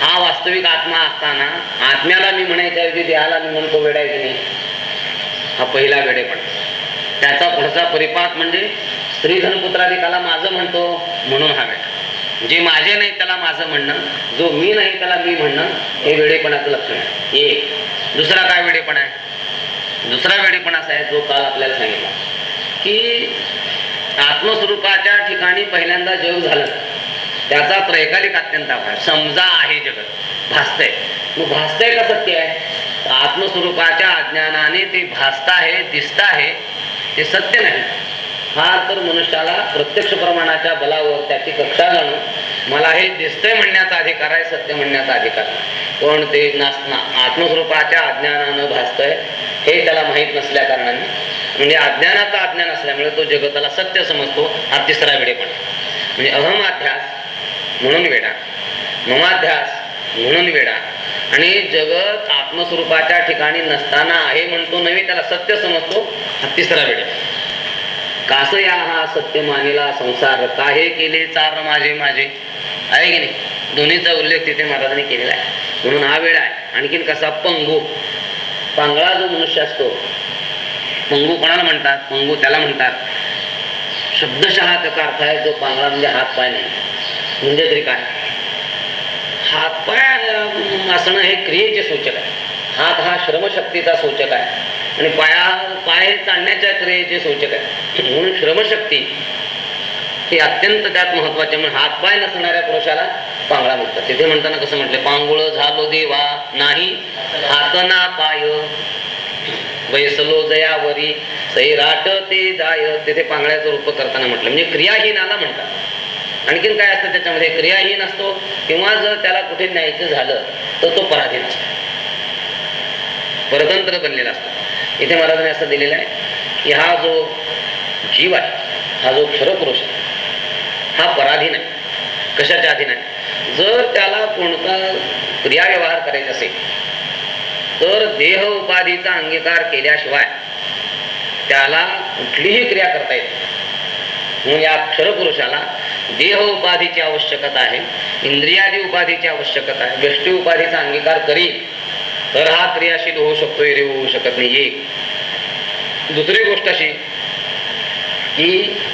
Speaker 2: हा वास्तविक आत्मा असताना आत्म्याला मी म्हणायच्याऐवजी देहाला मी म्हणतो वेडा की नाही. हा पहिला वेडेपण त्याचा पुढचा परिपाक म्हणजे स्त्रीधनपुत्राधिकाला माझं म्हणतो म्हणून हा वेडा. जे माझे नाही त्याला माझं म्हणणं जो मी नाही त्याला मी म्हणणं हे वेडेपणाचं लक्षण आहे. एक. दुसरा काय वेडेपण आहे? दुसरा पण असा आहे जो काल आपल्याला सांगितला की आत्मस्वरूपाच्या ठिकाणी पहिल्यांदा जग झालं त्याचा त्रैकालिक अत्यंत अभाव समजा आहे जगत भासतंय. मग भासतंय का सत्य आहे? आत्मस्वरूपाच्या अज्ञानाने ते भासत आहे दिसत आहे ते सत्य नाही. हा तर मनुष्याला प्रत्यक्ष प्रमाणाच्या बलावर त्याची कक्षा जाणून मला हे दिसतंय म्हणण्याचा अधिकार आहे सत्य म्हणण्याचा अधिकार नाही. पण ते नासना आत्मस्वरूपाच्या अज्ञानानं भासतंय हे त्याला माहीत नसल्या कारणाने म्हणजे अज्ञानाचा अज्ञान असल्यामुळे तो जगताला सत्य समजतो हा तिसरा वेडेपण. म्हणजे अहम अध्यास म्हणून वेडा. ममाध्यास म्हणून वेडा. आणि जगत आत्मस्वरूपाच्या ठिकाणी नसताना आहे म्हणतो नव्हे त्याला सत्य समजतो हा तिसरा वेडा कास या हा सत्य मानेला संसार काहे केले चार माझे माझे. आहे की नाही? दोन्हीचा उल्लेख तिथे महाराजांनी केलेला आहे. म्हणून हा वेळ आहे. आणखीन कसा? पंगू. पांगळा जो मनुष्य असतो. पंगू कोणाला म्हणतात? पंगू त्याला म्हणतात. शब्दशः त्याचा अर्थ आहे जो पांगळा म्हणजे हात पाय नाही. म्हणजे तरी काय? हात पाय असणं हे क्रियेचे सूचक आहे. हात हा श्रमशक्तीचा सूचक आहे. आणि पाया पाय चालण्याच्या क्रियेचे सूचक आहे. म्हणून श्रमशक्ती हे अत्यंत त्यात महत्त्वाचे म्हणून हात पाय नसणाऱ्या पुरुषाला पांगळा म्हणतात तिथे म्हणताना कसं म्हटले पांगुळ झालो देवा नाही हात ना पाय. बैसलो जयावरी सैराट ते जाय. तिथे पांगळ्याचं रूप करताना म्हटलं. म्हणजे क्रियाहीनाला म्हणतात. आणखीन काय असतं त्याच्यामध्ये? क्रियाहीन असतो. किंवा जर त्याला कुठे न्यायचं झालं तर तो पराधीन असतो. परतंत्र बनलेला असतो. इथे महाराजांनी असं दिलेलं आहे की हा जो जीव आहे हा जो क्षरपुरुष आहे हा पराधीन आहे. कशाच्या अधीन आहे? जर त्याला कोणता क्रियाव्यवहार करायचा असेल तर देह उपाधीचा अंगीकार केल्याशिवाय त्याला कुठलीही क्रिया करता येते म्हणून या क्षरपुरुषाला देह उपाधीची आवश्यकता आहे इंद्रियादी उपाधीची आवश्यकता आहे व्यष्टी उपाधीचा अंगीकार करील तर हा क्रियाशील होऊ शकतो एरे होऊ शकत नाही एक दुसरी गोष्ट अशी की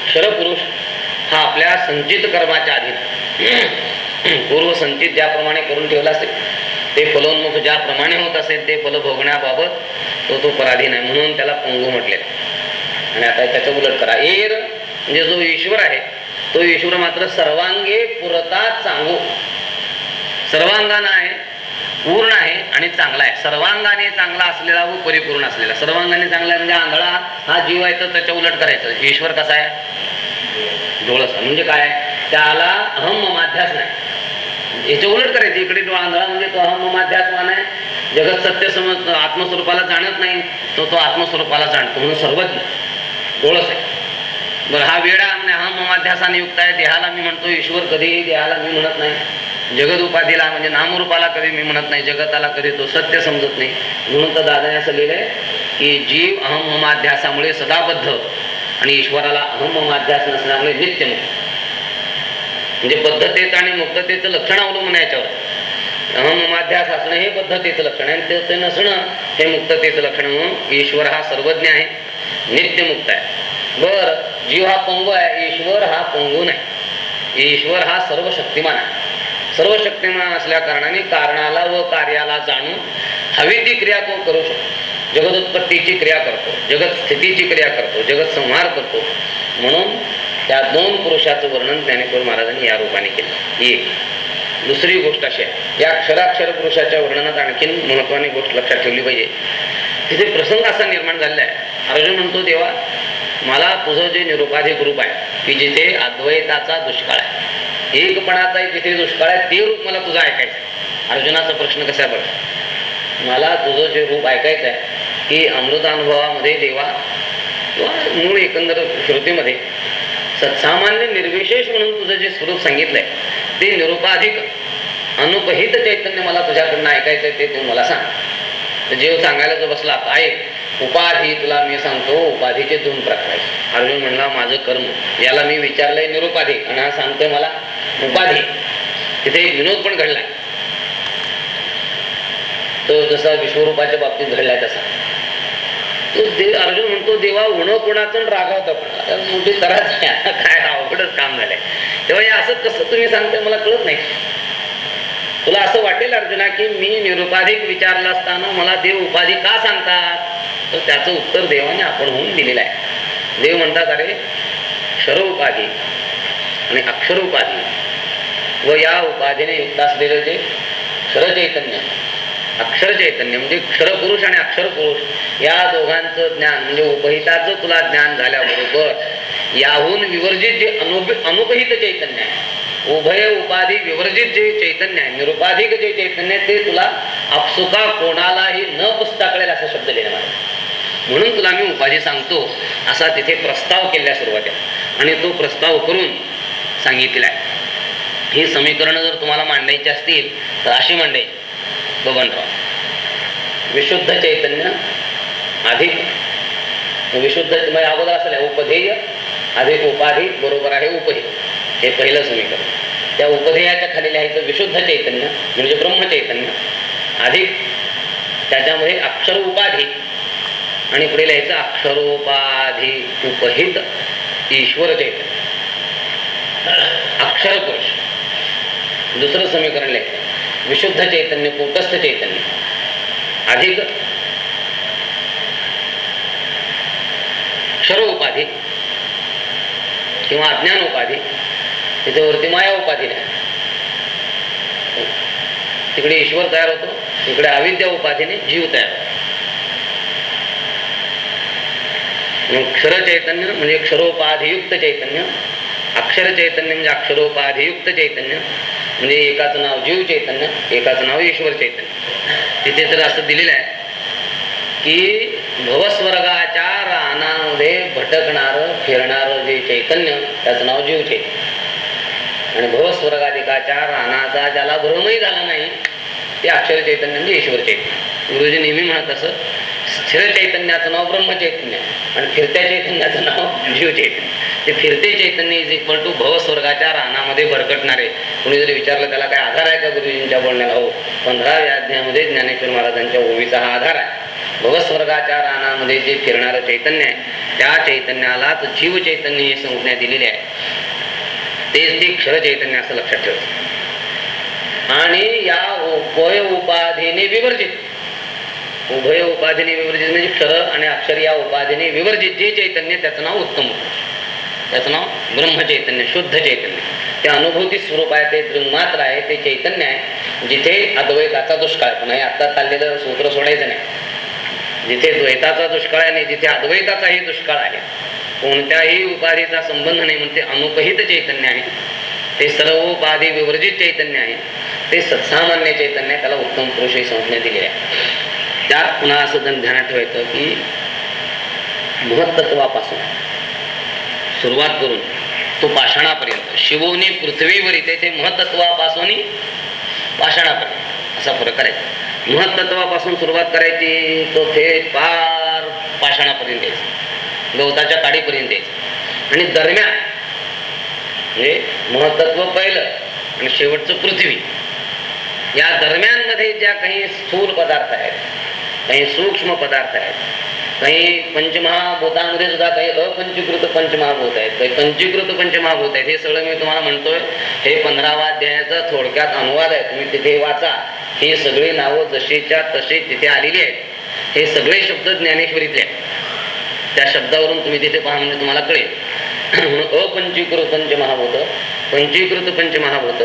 Speaker 2: क्षरपुरुष हा आपल्या संचित कर्माच्या अधीन पूर्व संचित ज्याप्रमाणे करून ठेवला असेल ते फलोन्मुख ज्याप्रमाणे होत असेल ते फल भोगण्याबाबत तो तो पराधीन आहे म्हणून त्याला पंगू म्हटले. आणि आता त्याचं उलट करा. एर म्हणजे जो ईश्वर आहे तो ईश्वर मात्र सर्वांगे पुरता चांगू. सर्वांगाना आहे पूर्ण आहे आणि चांगला आहे. सर्वांगाने चांगला असलेला व परिपूर्ण असलेला. सर्वांगाने चांगला आहे म्हणजे आंधळा हा जीव आहे तर त्याच्या उलट करायचं. ईश्वर कसा आहे? डोळस म्हणजे काय? त्याला अहम माध्यास नाही. याच्या उलट करायचं इकडे तो आंधळा म्हणजे तो अहम माध्यासवान आहे. जगत सत्य समज आत्मस्वरूपाला जाणत नाही तो तो आत्मस्वरूपाला जाणतो. म्हणून सर्वज्ञ. डोळस आहे. बरं हा वेळा म्हणजे अहम ममाध्यासाने युक्त आहे. देहाला मी म्हणतो ईश्वर कधीही देहाला मी म्हणत नाही. जगद उपाधीला म्हणजे नामरूपाला कधी मी म्हणत नाही. जगताला कधी तो सत्य समजत नाही. म्हणून तर दादाने असं लिहिलंय की जीव अहम ममाध्यासामुळे सदाबद्ध आणि ईश्वराला अहम अध्यास नसल्यामुळे नित्यमुक्त म्हणजे बद्धतेचं आणि मुक्ततेचं लक्षण अवलंबून आहे याच्यावर. अहम असणं हे पद्धतीचं लक्षण आहे ते- ते नसणं हे मुक्ततेचं लक्षण म्हणून ईश्वर हा सर्वज्ञ आहे. नित्य मुक्त आहे. बर जीव हा पंगू आहे ईश्वर हा पंगू नाही. ईश्वर हा सर्व शक्तिमान आहे. सर्व शक्तिमान असल्या कारणाने कारणाला व कार्याला जाणून हवी ती क्रिया तो करू शकतो? जगत उत्पत्तीची क्रिया करतो जगत स्थितीची क्रिया करतो जगत संहार करतो. म्हणून त्या दोन पुरुषाचं वर्णन ज्ञानेश्वर महाराजांनी या रूपाने केलं. एक. दुसरी गोष्ट अशी आहे या अक्षराक्षर पुरुषाच्या वर्णनात आणखीन महत्वाने गोष्ट लक्षात ठेवली पाहिजे. तिथे प्रसंग असा निर्माण झालेला आहे. अर्जुन म्हणतो देवा मला तुझं जे निरुपाधिक रूप आहे की जिथे अद्वैताचा दुष्काळ आहे एकपणाचा जिथे दुष्काळ आहे ते रूप मला तुझं ऐकायचं आहे अर्जुनाचा प्रश्न कसा आहे मला तुझं जे रूप ऐकायचं आहे की अमृतानुभवामध्ये देवा किंवा मूळ एकंदर श्रुतीमध्ये सत्सामान्य निर्विशेष म्हणून तुझं जे स्वरूप सांगितलंय ते निरुपाधिक अनुपहित चैतन्य मला तुझ्याकडनं ऐकायचंय ते तू मला सांग. जीव जेव हो सांगायला जो बसला ऐक उपाधी तुला मी सांगतो उपाधीचे दोन प्रकार आहेत. अर्जुन म्हणला माझं कर्म. याला मी विचारलंय निरुपाधी. आणि हा सांगतोय मला उपाधी. तिथे विनोद पण घडलाय. तो जसा विश्वरूपाच्या बाबतीत घडलाय तसा. तो देव अर्जुन म्हणतो देवा उणं कोणाचं रागावतं पण आता मोठी तराच काय अवघडच काम झालंय. तेव्हा हे असं कसं तुम्ही सांगताय मला कळत नाही. तुला असं वाटेल अर्जुना की मी निरुपाधिक विचारलं असताना मला देव उपाधी का सांगतात? तर त्याचं उत्तर देवाने आपण होऊन दिलेलं आहे. देव म्हणतात अरे क्षर उपाधी आणि अक्षर उपाधी व या उपाधीने युक्त असलेलं जे क्षरचैतन्य अक्षर चैतन्य म्हणजे क्षर पुरुष आणि अक्षर पुरुष या दोघांचं ज्ञान म्हणजे उपहिताचं तुला ज्ञान झाल्याबरोबर याहून विवर्जित जे अनुप अनुपहित चैतन्य आहे उभय उपाधी विवर्जित जे चैतन्य आहे निरुपाधिक जे चैतन्य आहे, ते तुला आपसुका कोणालाही न पुसता कळेल असा शब्द लिहिला म्हणून तुला मी उपाधी सांगतो असा तिथे प्रस्ताव केल्या सुरुवातीला. आणि तो प्रस्ताव करून सांगितलेला आहे. ही समीकरणं जर तुम्हाला मांडायची असतील तर अशी मांडायची. बबनराव विशुद्ध चैतन्य अधिक विशुद्ध म्हणजे अगोदर असं उपधेय अधिक उपाधी बरोबर आहे उपधेय. हे पहिलं समीकरण. त्या उपधेयाच्या खाली लिहायचं विशुद्ध चैतन्य म्हणजे ब्रह्मचैतन्य अधिक त्याच्यामध्ये अक्षर उपाधी आणि पुढे लिहायचं अक्षरोपाधी उपहित ईश्वर चैतन्य. अक्षरकोश. दुसरं समीकरण लिहायचं. विशुद्ध चैतन्य कूटस्थ चैतन्य. अधिक क्षर उपाधी किंवा अज्ञान उपाधी तिथे वरती माया उपाधी नाही. तिकडे ईश्वर तयार होतो तिकडे अविद्या उपाधीने जीव तयार होतो. क्षर चैतन्य म्हणजे क्षरोपाधियुक्त चैतन्य अक्षर चैतन्य म्हणजे अक्षरोपाधियुक्त चैतन्य म्हणजे एकाचं नाव जीव चैतन्य एकाचं नाव ईश्वर चैतन्य. तिथे तर असं दिलेलं आहे की भवस्वर्गाच्या रानामध्ये भटकणारं फिरणारं जे चैतन्य त्याचं नाव जीव चैतन्य. आणि भवस्वर्गाधिकाच्या रानाचा ज्याला भ्रमही झाला नाही ते अक्षर चैतन्य म्हणजे ईश्वर चैतन्य. गुरुजी नेहमी म्हणत असं स्थिर चैतन्याचं नाव ब्रह्मचैतन्य आणि फिरत्या चैतन्याचं नाव जीव चैतन्य ते फिरते चैतन्य इज इक्वल टू भवस्वर्गाच्या रानामध्ये भरकटणारे. कुणी जरी विचारलं त्याला काय आधार आहे का गुरुजींच्या बोलण्याला? हो पंधराव्या अध्यायामध्ये ज्ञानेश्वर महाराजांच्या ओवीचा हा आधार आहे. भवस्वर्गाच्या रानामध्ये जे फिरणारं चैतन्य आहे त्या चैतन्यालाच जीव चैतन्य ही संज्ञा दिलेली आहे. तेच ते क्षर चैतन्य असं लक्षात ठेवत. आणि या उभय उपाधीने विवर्जित. उभय उपाधीने विवर्जित म्हणजे क्षर आणि अक्षर या उपाधीने विवर्जित. जे चैतन्य त्याचं नाव उत्तम त्याचं नाव ब्रह्मचैतन्य शुद्ध चैतन्य. ते अनुभूती स्वरूप आहे ते दृंगमात्र आहे ते चैतन्य आहे जिथे अद्वैताचा दुष्काळ पुन्हा आता चाललेलं सूत्र सोडायचं नाही. जिथे द्वैताचा दुष्काळ आहे नाही जिथे अद्वैताचाही दुष्काळ आहे कोणत्याही उपाधीचा संबंध नाही म्हणते अनुपहित चैतन्य आहे. ते सर्व उपाधी विवर्जित चैतन्य आहे. ते सत्सामान्य चैतन्य त्याला उत्तम पुरुष ही संज्ञा दिली आहे. त्यात पुन्हा असं जण ध्यानात ठेवायचं की महत्त्वापासून सुरुवात करून तो पाषाणापर्यंत. शिवोनी पृथ्वीवर ते ते महत्त्वापासून पाषाणापर्यंत. असा फरक करायचा महत्त्वापासून सुरुवात करायची तो थेट पार पाषाणापर्यंत यायचा. गवताच्या काडीपर्यंत यायचा. आणि दरम्यान म्हणजे महत्त्व पहिलं आणि शेवटचं पृथ्वी. या दरम्यानमध्ये ज्या काही स्थूल पदार्थ आहेत काही सूक्ष्म पदार्थ आहेत काही पंचमहाभूतांमध्ये सुद्धा काही अपंचीकृत पंचमहाभूत आहेत. काही पंचीकृत पंचमहाभूत आहेत. हे सगळं मी तुम्हाला म्हणतोय. हे पंधरावा अध्यायाचा थोडक्यात अनुवाद आहे. तुम्ही तिथे वाचा. ही सगळी नावं जशीच्या तशी तिथे आलेली आहेत. हे सगळे शब्द ज्ञानेश्वरीतले आहेत. त्या शब्दावरून तुम्ही तिथे पहा म्हणजे तुम्हाला कळेल. म्हणून अपंचीकृत पंचमहाभूत पंचीकृत पंचमहाभूत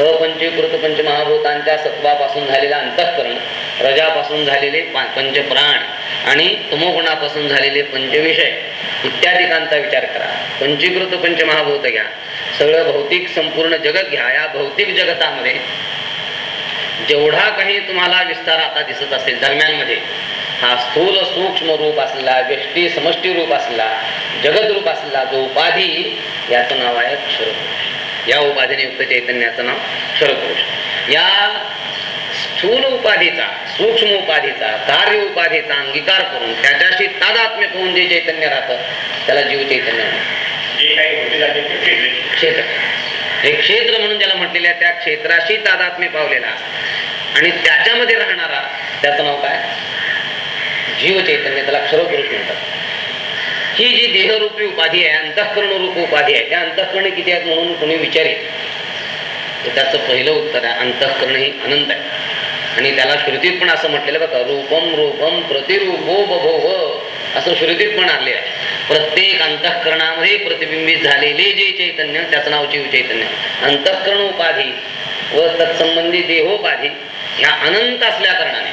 Speaker 2: अपंचीकृत पंचमहाभूतांच्या सत्वापासून झालेलं अंतःकरण रजापासून झालेले पंचप्राण. आणि तमोगुणापासून झालेले पंचविषय इत्यादिकांचा विचार करा. पंचीकृत पंचमहाभूत घ्या. सगळं भौतिक संपूर्ण जगत घ्या. या भौतिक जगतामध्ये जेवढा काही तुम्हाला विस्तार आता दिसत असेल दरम्यानमध्ये हा स्थूल सूक्ष्म रूप असलेला व्यष्टी समष्टी रूप असलेला जगत रूप असलेला जो उपाधी याचं नाव आहे क्षरपुरुष. या उपाधीने युक्त चैतन्याचं नाव क्षरपुरुष. या स्थूल उपाधीचा सूक्ष्म उपाधीचा कार्य उपाधीचा अंगीकार करून त्याच्याशी तादात्म्य होऊन जे चैतन्य राहतं त्याला जीव चैतन्य. क्षेत्र. हे क्षेत्र म्हणून ज्याला म्हटलेल्या त्या क्षेत्राशी तादात्म्य पावलेला. आणि त्याच्यामध्ये राहणारा त्याचं नाव काय? जीव चैतन्य त्याला क्षरपुरुष म्हणतात. ही जी देहरूपी उपाधी आहे अंतःकरण रूप उपाधी आहे त्या अंतःकरण किती आहेत म्हणून कोणी विचारेल? त्याचं पहिलं उत्तर आहे अंतःकरण ही अनंत आहे. आणि त्याला श्रुतीत पण असं म्हटलेलं बघा रूपम रूपम प्रतिरूपो बभोव असं श्रुतीत पण आले आहे. प्रत्येक अंतःकरणामध्ये प्रतिबिंबित झालेले जे चैतन्य त्याचं नाव जीव चैतन्य. अंतःकरण उपाधी व तत्संबंधी देहोपाधी ह्या अनंत असल्या कारणाने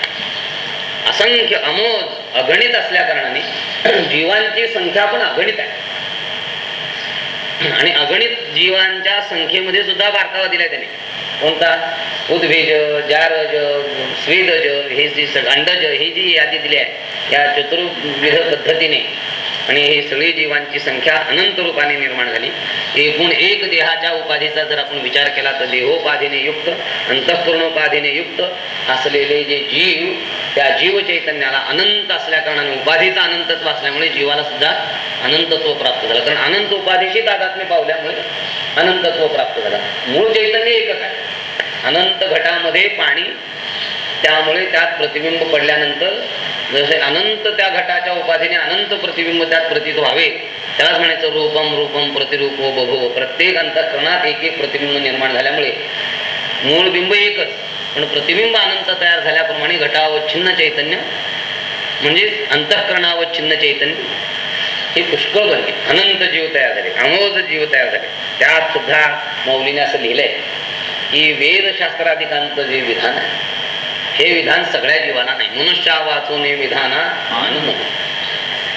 Speaker 2: असंख्य अमोज अगणित असल्या कारणाने जीवांची संख्या पण अगणित आहे. आणि अगणित जीवांच्या संख्येमध्ये सुद्धा बारकावा दिलाय त्याने. कोणता? उद्भेज जारज स्वेदज हे जी अंडज ही जी यादी दिली आहे या चतुर्विध पद्धतीने आणि हे सगळी जीवांची संख्या अनंत रूपाने निर्माण झाली. एकूण एक देहाच्या उपाधीचा जर आपण विचार केला तर देहोपाधीने युक्त अंतःकरणोपाधीने युक्त असलेले जे जीव त्या जीव चैतन्याला अनंत असल्या कारणाने उपाधीचा अनंतत्व असल्यामुळे जीवाला सुद्धा अनंतत्व प्राप्त झालं. कारण अनंत उपाधीशी तादात्म्य पावल्यामुळे अनंतत्व प्राप्त झाला. मूळ चैतन्य एकच आहे. अनंत घटामध्ये पाणी त्यामुळे त्यात प्रतिबिंब पडल्यानंतर जसे अनंत त्या घटाच्या उपाधीने अनंत प्रतिबिंब त्यात प्रतीत व्हावे. त्यालाच म्हणायचं रूपम रूपम प्रतिरूप बभो. प्रत्येक अंतःकरणात एक एक प्रतिबिंब निर्माण झाल्यामुळे मूळ बिंब एकच. पण प्रतिबिंब अनंत तयार झाल्याप्रमाणे घटावच्छिन्न चैतन्य म्हणजेच अंतःकरणावच्छिन्न चैतन्य हे पुष्कळ बनले. अनंत जीव तयार झाले अमोद जीव तयार झाले. त्यात सुद्धा मौलीने असं लिहिलंय की वेदशास्त्राधिकांचं जे विधान आहे हे विधान सगळ्या जीवाला नाही. मनुष्या वाचून हे विधान अनुभव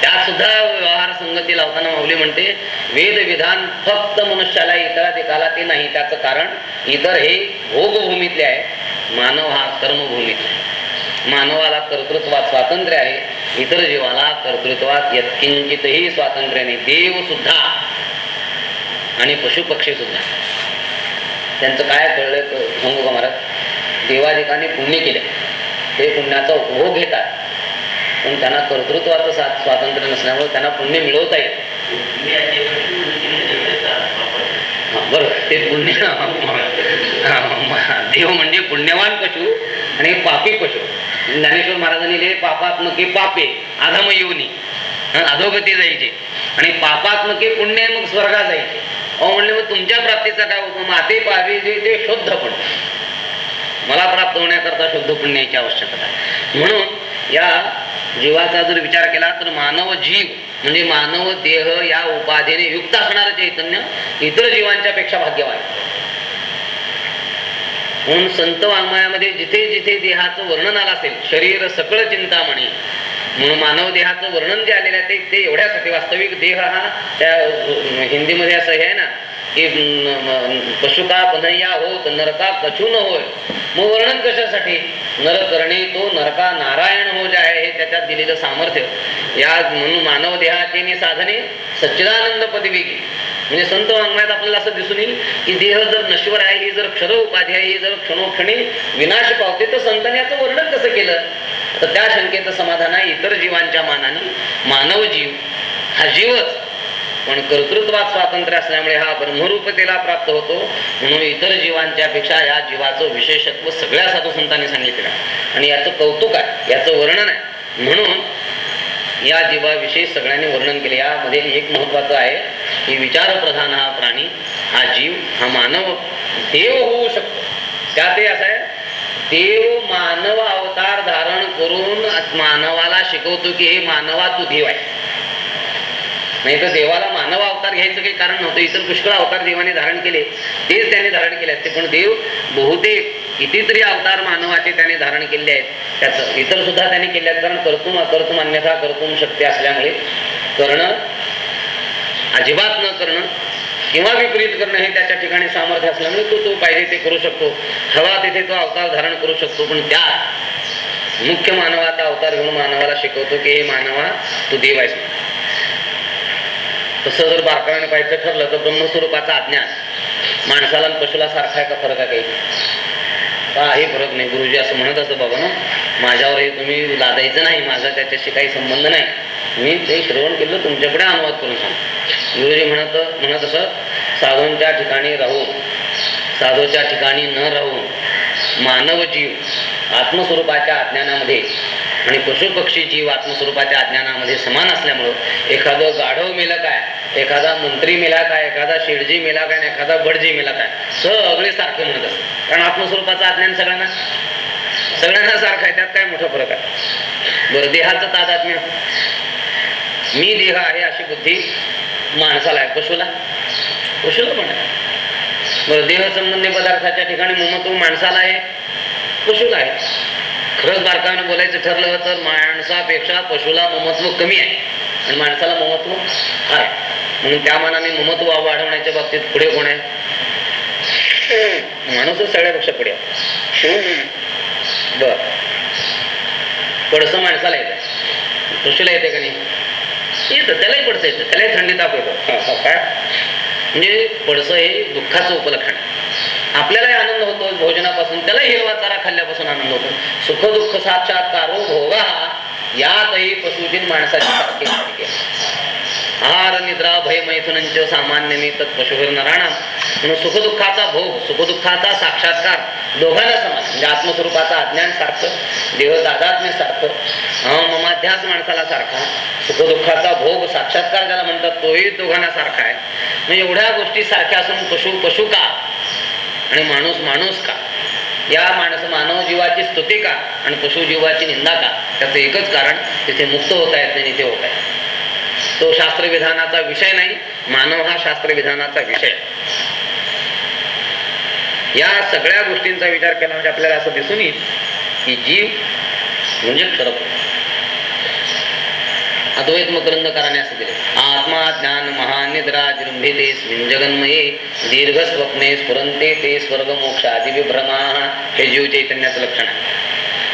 Speaker 2: त्यात सुद्धा व्यवहार संगती लावताना माऊली म्हणते वेद विधान फक्त मनुष्याला इतरात एकाला ते नाही. त्याचं कारण इतर हे भोगभूमीतले आहे. मानव हा कर्मभूमीतला आहे. मानवाला कर्तृत्वात स्वातंत्र्य आहे. इतर जीवाला कर्तृत्वात यत्किंचितही स्वातंत्र्य नाही. देव सुद्धा आणि पशुपक्षी सुद्धा. त्यांचं काय कळलं सांगू का महाराज देवाधिकांनी पुण्य केले. ते पुण्याचा उपभोग घेतात. पण त्यांना कर्तृत्वाचं स्वातंत्र्य नसल्यामुळे त्यांना पुण्य मिळवता येत बरोबर. ते पुण्य देव म्हणजे पुण्यवान पशु आणि पापी पशु. ज्ञानेश्वर महाराजांनी लिहिले पापात्मके पापे आधम येऊनी अधोगती जायचे. आणि पापात्मके पुण्य मग स्वर्गात जायचे. अहो म्हणले मग तुमच्या प्राप्तीचा काय होतो माते पापी जे ते शुद्ध पण. मला प्राप्त होण्याकरता शुद्ध पुण्याची आवश्यकता म्हणून या जीवाचा जर विचार केला तर मानव जीव म्हणजे मानव देह या उपाधीने युक्त असणारं चैतन्य इतर जीवांच्या पेक्षा भाग्यवान म्हणून संत वाङ्मयामध्ये जिथे जिथे देहाचं वर्णन आलं असेल शरीर सकळ चिंतामणी म्हणून मानव देहाचं वर्णन जे आलेलं आहे ते एवढ्यासाठी वास्तविक देह हा त्या हिंदीमध्ये असं हे आहे ना की पशुका पनय्या होत नरका कछू न होय. मग वर्णन कशासाठी? नर करणे तो नरका नारायण हो जे आहे हे त्याच्यात दिलेलं सामर्थ्य. या म्हणून मानव देहाचे साधने सच्चिदानंद पदविकी म्हणजे संत वाङ्मयात आपल्याला असं दिसून येईल की देह जर नश्वर आहे ही जर क्षर उपाधी आहे ही जर क्षणोक्षणी विनाश पावते तर संतांनी याचं वर्णन कसं केलं? तर त्या शंकेचं समाधान आहे इतर जीवांच्या मानाने. मानव जीव हा जीवच. पण कर्तृत्वात स्वातंत्र्य असल्यामुळे हा ब्रह्मरूपतेला प्राप्त होतो. म्हणून इतर जीवांच्या पेक्षा या जीवाचं विशेषत्व सगळ्या साधू संतांनी सांगितलं. आणि याचं कौतुक आहे याचं वर्णन आहे. म्हणून या जीवाविषयी सगळ्यांनी वर्णन केले. यामध्ये एक महत्वाचं आहे की विचारप्रधान हा प्राणी हा जीव हा मानव देव होऊ शकतो. त्यात असं आहे? देव मानव अवतार धारण करून मानवाला शिकवतो की हे मानवा तू देव आहे. नाही तर देवाला मानव अवतार घ्यायचं काही कारण नव्हतं. इतर पुष्कळ अवतार देवाने धारण केले. तेच त्याने धारण केले असते. पण देव बहुतेक कितीतरी अवतार मानवाचे त्याने धारण केले आहेत. त्याचं इतर सुद्धा त्याने केले आहेत. कारण कर्तुम अकर्तुम अन्यथा कर्तुम शक्य असल्यामुळे करणं अजिबात न करणं किंवा विपरीत करणं हे त्याच्या ठिकाणी सामर्थ्य असल्यामुळे तो तो पाहिजे ते करू शकतो. हवा तिथे तो अवतार धारण करू शकतो. पण त्या मुख्य मानवाचा अवतार घेऊन मानवाला शिकवतो की हे मानवा तू देव आहेस. तसं जर बारकाव्याने पाहायचं ठरलं तर ब्रह्मस्वरूपाचा अज्ञान. माणसाला आणि पशुला सारखा आहे का फरक आहे काही? काही फरक नाही? गुरुजी असं म्हणत असं बाबा ना माझ्यावर हे तुम्ही लादायचं नाही माझा त्याच्याशी काही संबंध नाही. मी ते श्रवण केलं तुमच्याकडे अनुवाद करून सांग गुरुजी म्हणत म्हणत असत साधूंच्या ठिकाणी राहून साधूच्या ठिकाणी न राहून मानव जीव आत्मस्वरूपाच्या अज्ञानामध्ये आणि पशु पक्षी जीव आत्मस्वरूपाच्या अज्ञानामध्ये समान असल्यामुळं एखादं गाढव मेला काय? एखादा मंत्री मेला काय? एखादा शेडजी मेला काय? आणि एखादा बडजी मेला काय? सगळे सारखं म्हणत असतात. कारण आत्मस्वरूपाचं अज्ञान सगळ्यांना सगळ्यांना सारखं आहे. त्यात काय मोठा फरक आहे? बरं देहाचं तादात्म्य मी देह आहे अशी बुद्धी माणसाला आहे. पशुला? पशुला पण आहे. बरं देह संबंधी पदार्थाच्या ठिकाणी ममत्व माणसाला आहे पशुला आहे. खरंच बारकाने बोलायचं ठरलं तर माणसापेक्षा पशुला ममत्व कमी आहे. आणि माणसाला ममत्व आहे. म्हणून त्या मानाने ममत्व वाढवण्याच्या बाबतीत पुढे कोण आहे? माणूसच सगळ्यापेक्षा पुढे बर. पडसं माणसाला येतं. पशुला येते का नाही? येतं. त्यालाही पडसं येतं. त्यालाही थंडी ताप येतो. काय? म्हणजे पडसं हे दुःखाचं उपलक्षण आहे. आपल्यालाही आनंद होतो भोजनापासून त्यालाही हिरवा चारा खाल्ल्यापासून आनंद होतो. सुख दुःख साक्षात्कारो भोगा यातही पशुजीन माणसाची सारखी सारखे. आहार निद्रा भय मैथुनंच सामान्य तत् पशुभीर नराणाम म्हणून सुखदुःखाचा भोग सुखदुःखाचा साक्षात्कार दोघांना समान म्हणजे आत्मस्वरूपाचा अज्ञान सारखं देह तादात्म्य सारखं ममाध्यास माणसाला सारखा सुखदुःखाचा भोग साक्षात्कार ज्याला म्हणतात तोही दोघांना सारखा आहे. म्हणजे एवढ्या गोष्टी सारख्या असून पशु पशु का आणि माणूस माणूस का? या माणसं मानव जीवाची स्तुती का? आणि पशु जीवाची निंदा का? त्याचं एकच कारण तिथे मुक्त होता येत नाही इथे होत आहे तो शास्त्रविधानाचा विषय नाही मानव हा शास्त्रविधानाचा विषय. या सगळ्या गोष्टींचा विचार केला म्हणजे आपल्याला असं दिसून येईल की जीव म्हणजे खरं. अद्वैत मकरंदकाराने असं दिले. आत्मा ज्ञान महानिद्रा जृंभिते जगन्मये दीर्घ स्वप्ने स्फुरंते ते स्वर्ग मोक्ष आदी विभ्रमा हे जीव चैतन्याचं लक्षण आहे.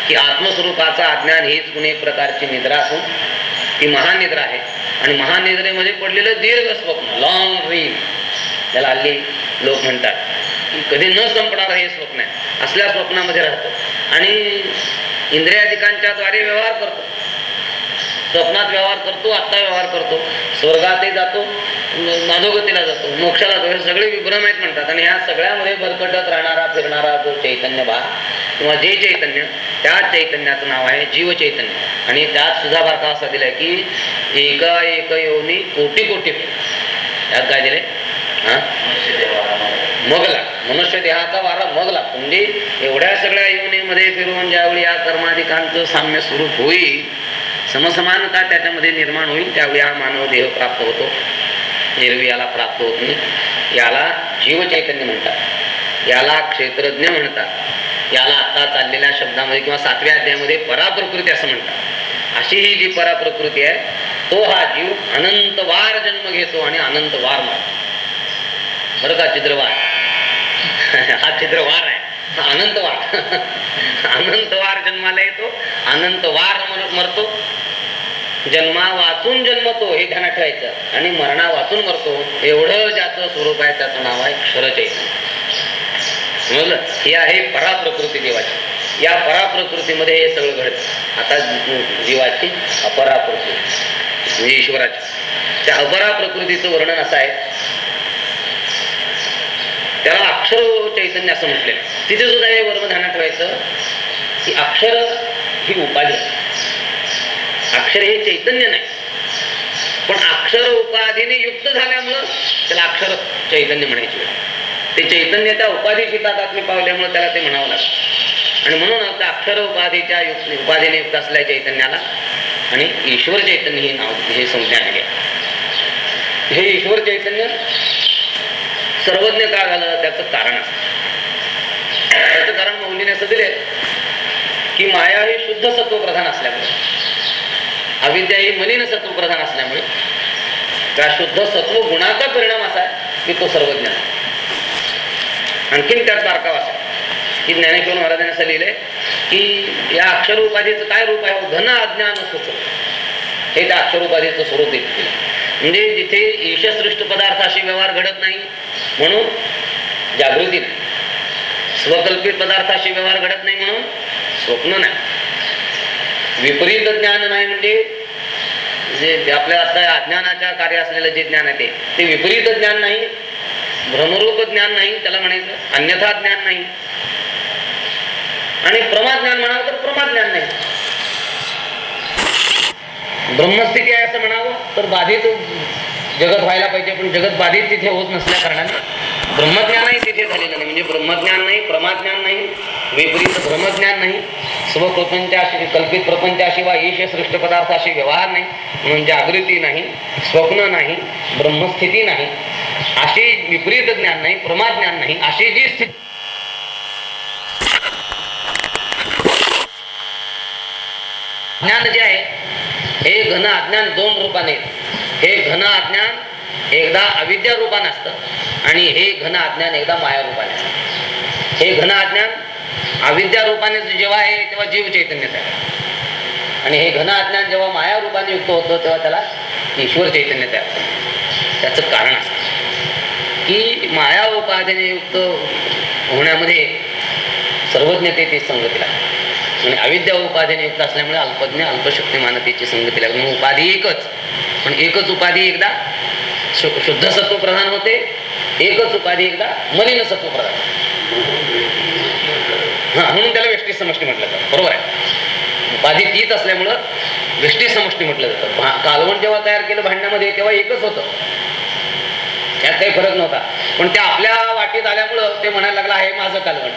Speaker 2: की आत्मस्वरूपाचा अज्ञान हीच कुणी एक प्रकारची निद्रा असून ती महानिद्रा आहे. आणि महानिद्रेमध्ये पडलेलं दीर्घ स्वप्न लॉंग ड्रीम त्याला हल्ली लोक म्हणतात. की कधी न संपणार हे स्वप्न आहे. असल्या स्वप्नामध्ये राहतो. आणि इंद्रियाधिकांच्या द्वारे व्यवहार करतो. स्वप्नात व्यवहार करतो आत्ता व्यवहार करतो. स्वर्गातही जातो माधोगतीला जातो मोक्षाला जातो. हे सगळे विभ्रम आहेत म्हणतात. आणि ह्या सगळ्यामध्ये भरकटत राहणारा फिरणारा जो चैतन्य भाग किंवा जे चैतन्य त्या चैतन्याचं नाव आहे जीव चैतन्य आणि त्यात सुद्धा बारका असा दिलाय की एका एक योनी कोटी कोटी त्यात काय दिले हा? मग लाग मनुष्य देहाचा वारा मग लागतो म्हणजे एवढ्या सगळ्या योनीमध्ये फिरून ज्यावेळी या कर्माधिकांचं साम्य स्वरूप होईल समसमानता त्याच्यामध्ये निर्माण होईल त्यावेळी हा मानव देह प्राप्त होतो. निर्वी याला प्राप्त होत नाही. याला जीव चैतन्य म्हणतात. याला क्षेत्रज्ञ म्हणतात. याला आता चाललेल्या शब्दामध्ये किंवा सातव्या अध्यायामध्ये पराप्रकृती असं म्हणतात. अशी ही जी पराप्रकृती आहे तो हा जीव अनंतवार जन्म घेतो आणि अनंतवार मारतो. बरं का चित्रवार? हा चित्रवार आहे. अनंतवार. अनंतवार जन्माला येतो अनंतवार मरतो. जन्मा वाचून जन्मतो हे ध्यानात ठेवायचं. आणि मरणा वाचून मरतो एवढं ज्याचं स्वरूप आहे त्याचं नाव आहे क्षरचैतन्य समजलं? ही आहे पराप्रकृती देवाची या पराप्रकृतीमध्ये हे सगळं घडत. आता जीवाची अपराप्रकृती म्हणजे ईश्वराची. त्या अपराप्रकृतीचं वर्णन असं आहे. त्याला अक्षर चैतन्य असं म्हटलेलं तिथे सुद्धा हे वर्म ध्यानात ठेवायचं की अक्षर ही उपाधी. आहे. अक्षर हे चैतन्य नाही. पण अक्षर उपाधीने युक्त झाल्यामुळं त्याला अक्षर चैतन्य म्हणायची ते चैतन्य त्या उपाधीशी तादात्म्य पावल्यामुळे त्याला ते म्हणावं लागतं. आणि म्हणून त्या अक्षर उपाधीच्या युक्त उपाधीने युक्त असल्या चैतन्याला आणि ईश्वर चैतन्य हे नाव हे संज्ञा आहे. हे ईश्वर चैतन्य सर्वज्ञ का झालं? त्याचं कारण असतं. त्याचं कारण मौलीने असं दिले की माया ही शुद्ध सत्वप्रधान असल्यामुळे. अविद्या ही मलिन सत्वप्रधान असल्यामुळे. त्या शुद्ध सत्व गुणाचा परिणाम असा आहे की तो सर्वज्ञ आहे. आणखीन त्यात बारकावा असा की ज्ञानेश्वर महाराजांनी असं लिहिलंय की या अक्षर उपाधीचं काय रूप आहे? धन अज्ञान हे त्या अक्षर उपाधीचं स्वरूप देत म्हणजे जिथे ईशसृष्ट पदार्थाशी व्यवहार घडत नाही म्हणून जागृती नाही. स्वकल्पित पदार्थाशी व्यवहार घडत नाही म्हणून? स्वप्न नाही. विपरीत ज्ञान नाही म्हणजे जे आपल्या आता अज्ञानाच्या कार्य असलेलं जे ज्ञान आहे ते. ते विपरीत ज्ञान नाही भ्रमरूप ज्ञान नाही त्याला म्हणायचं अन्यथा ज्ञान नाही. आणि प्रमाज्ञान म्हणावं तर प्रमाज्ञान नाही. ब्रह्मस्थिती आहे असं म्हणावं तर बाधित जगत व्हायला पाहिजे पण जगत बाधित तिथे होत नसल्या कारणाने ब्रह्मज्ञानही तिथे झालेलं नाही. म्हणजे ब्रह्मज्ञान नाही प्रमाज्ञान नाही विपरीत ब्रह्मज्ञान नाही स्वप्रपंचाशी कल्पित प्रपंचाशिवाय ईश सृष्ट पदार्थाशी व्यवहार नाही म्हणून जागृती नाही स्वप्न नाही ब्रह्मस्थिती नाही अशी विपरीत ज्ञान नाही प्रमाज्ञान नाही अशी जी स्थिती ज्ञान जे आहे हे घन अज्ञान दोन रूपाने हे घन अज्ञान एकदा अविद्या रूपाने असतं. आणि हे घन अज्ञान एकदा माया रूपाने हे घन अज्ञान अविद्या रूपाने जेव्हा आहे तेव्हा जीव चैतन्य तयार आणि हे घन अज्ञान जेव्हा माया रूपाने युक्त होतं तेव्हा त्याला ईश्वर चैतन्य तयार होतं त्याचं कारण असतं की माया उपाधीने युक्त होण्यामध्ये सर्वज्ञते ते लागते आणि अविद्या उपाधीने युक्त असल्यामुळे अल्पज्ञ अल्पशक्ती मानतेची संगती लागते उपाधी एकच. पण एकच उपाधी एकदा शु- शुद्ध सत्व प्रधान होते एकच उपाधी एकदा मलिन सत्व प्रधान हा म्हणून त्याला व्यष्टी समष्टी म्हटलं जातं. बरोबर आहे? उपाधी तीच असल्यामुळं व्यष्टी समष्टी म्हटलं जातं. कालवण जेव्हा तयार केलं भांडण्यामध्ये तेव्हा एकच होतं. त्यात काही फरक नव्हता. पण त्या आपल्या वाटेत आल्यामुळं ते म्हणायला लागलं हे माझं कालवण.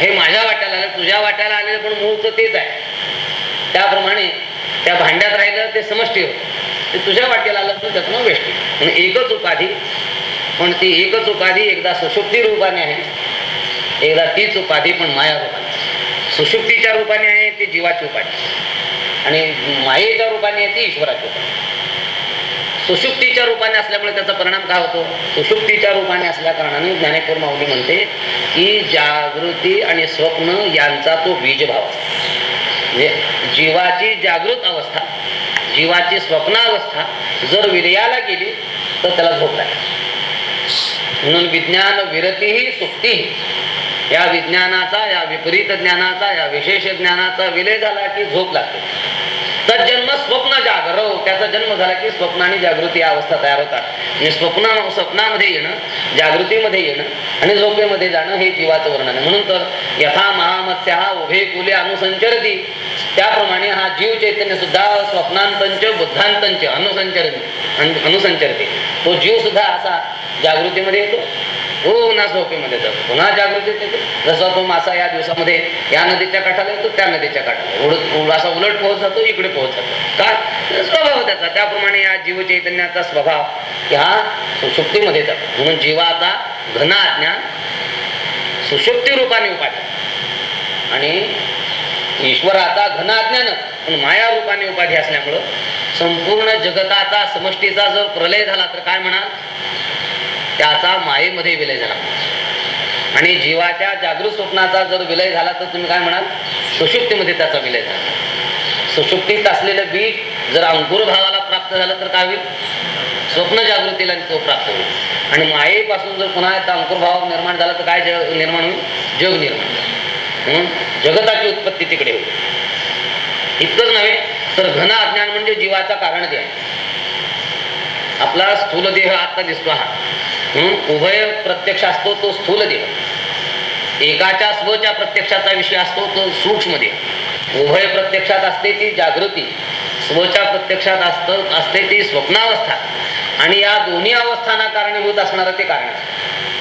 Speaker 2: हे माझ्या वाट्याला आलं तुझ्या वाट्याला आलेलं पण मूळचं तेच आहे. त्याप्रमाणे त्या भांड्यात राहिलं ते समष्टी होत. ते तुझ्या वाट्याला आलं तर त्यातनं वेष्टी म्हणून एकच उपाधी पण ती एकच उपाधी एकदा सुशुक्ती रूपाने आहे. एकदा तीच उपाधी पण माया रूपाने. सुशुक्तीच्या रूपाने आहे ती जीवाची उपाधी. आणि मायेच्या रूपाने आहे ती ईश्वराची उपाधी. सुशुक्तीच्या रूपाने असल्यामुळे त्याचा परिणाम काय होतो? सुशुक्तीच्या रूपाने असल्या कारणाने ज्ञानेश्वर माऊली म्हणते की जागृती आणि स्वप्न यांचा तो बीजभाव म्हणजे जीवाची जागृत अवस्था जीवाची स्वप्नावस्था जर विलयाला गेली तर त्याला झोप लागेल. म्हणून विज्ञान विरतीही सुप्तीही या विज्ञानाचा या विपरीत ज्ञानाचा या विशेष ज्ञानाचा विलय झाला की झोप लागते. तज्जन्म स्वप्न जागरव त्याचा जन्म झाला की स्वप्न आणि जागृती या अवस्था तयार होतात. आणि स्वप्न स्वप्नामध्ये येणं जागृतीमध्ये येणं आणि झोपेमध्ये जाणं हे जीवाचं वर्णन आहे. म्हणून तर यथा महामत्स्य हा उभे कुले अनुसंचरती. त्याप्रमाणे हा जीव चैतन्य सुद्धा स्वप्नांतंच बुद्धांतंच अनुसंचरती. अनुसंचरते. तो जीव सुद्धा असा जागृतीमध्ये येतो. हो, पुन्हा झोपेमध्ये जातो. पुन्हा जागृतीत येतो. जसा तो मासा या दिवसामध्ये या नदीच्या काठाला येतो त्या नदीच्या काठाला. उडत असा उलट पोहोच जातो इकडे पोहोच जातो. का? स्वभाव त्याचा. त्याप्रमाणे या जीव चैतन्याचा स्वभाव ह्या सुशुक्तीमध्ये जातो. म्हणून जीवाचा घन अज्ञान सुशुक्ती रूपाने उपाधी आणि ईश्वराचा घन अज्ञान पण माया रूपाने उपाधी असल्यामुळं संपूर्ण जगताचा समष्टीचा जर प्रलय झाला तर काय म्हणाल? त्याचा मायेमध्ये विलय झाला. आणि जीवाच्या जागृत स्वप्नाचा जर विलय झाला तर तुम्ही काय म्हणाल? सुशुक्तीमध्ये त्याचा विलय झाला. सुशुक्तीत असलेलं बीज जर अंकुर भावाला प्राप्त झालं तर काय होईल? स्वप्न जागृतीला तो प्राप्त होईल. आणि मायेपासून जर पुन्हा अंकुर भाव निर्माण झाला तर काय जग निर्माण होईल? जग निर्माण म्हणून जगताची उत्पत्ती तिकडे होईल. इतकंच नव्हे तर घन अज्ञान म्हणजे जीवाचा कारण देह आपला स्थूल देह आता दिसतो हा उभय प्रत्यक्ष असतो तो स्थूल देह एकाच्या स्वच्या प्रत्यक्षाचा विषय असतो तो सूक्ष्म देह उभय प्रत्यक्षात असते ती जागृती. स्वच्या प्रत्यक्षात असत असते ती स्वप्नावस्था. आणि या दोन्ही अवस्थांना कारणीभूत असणारं ते कारण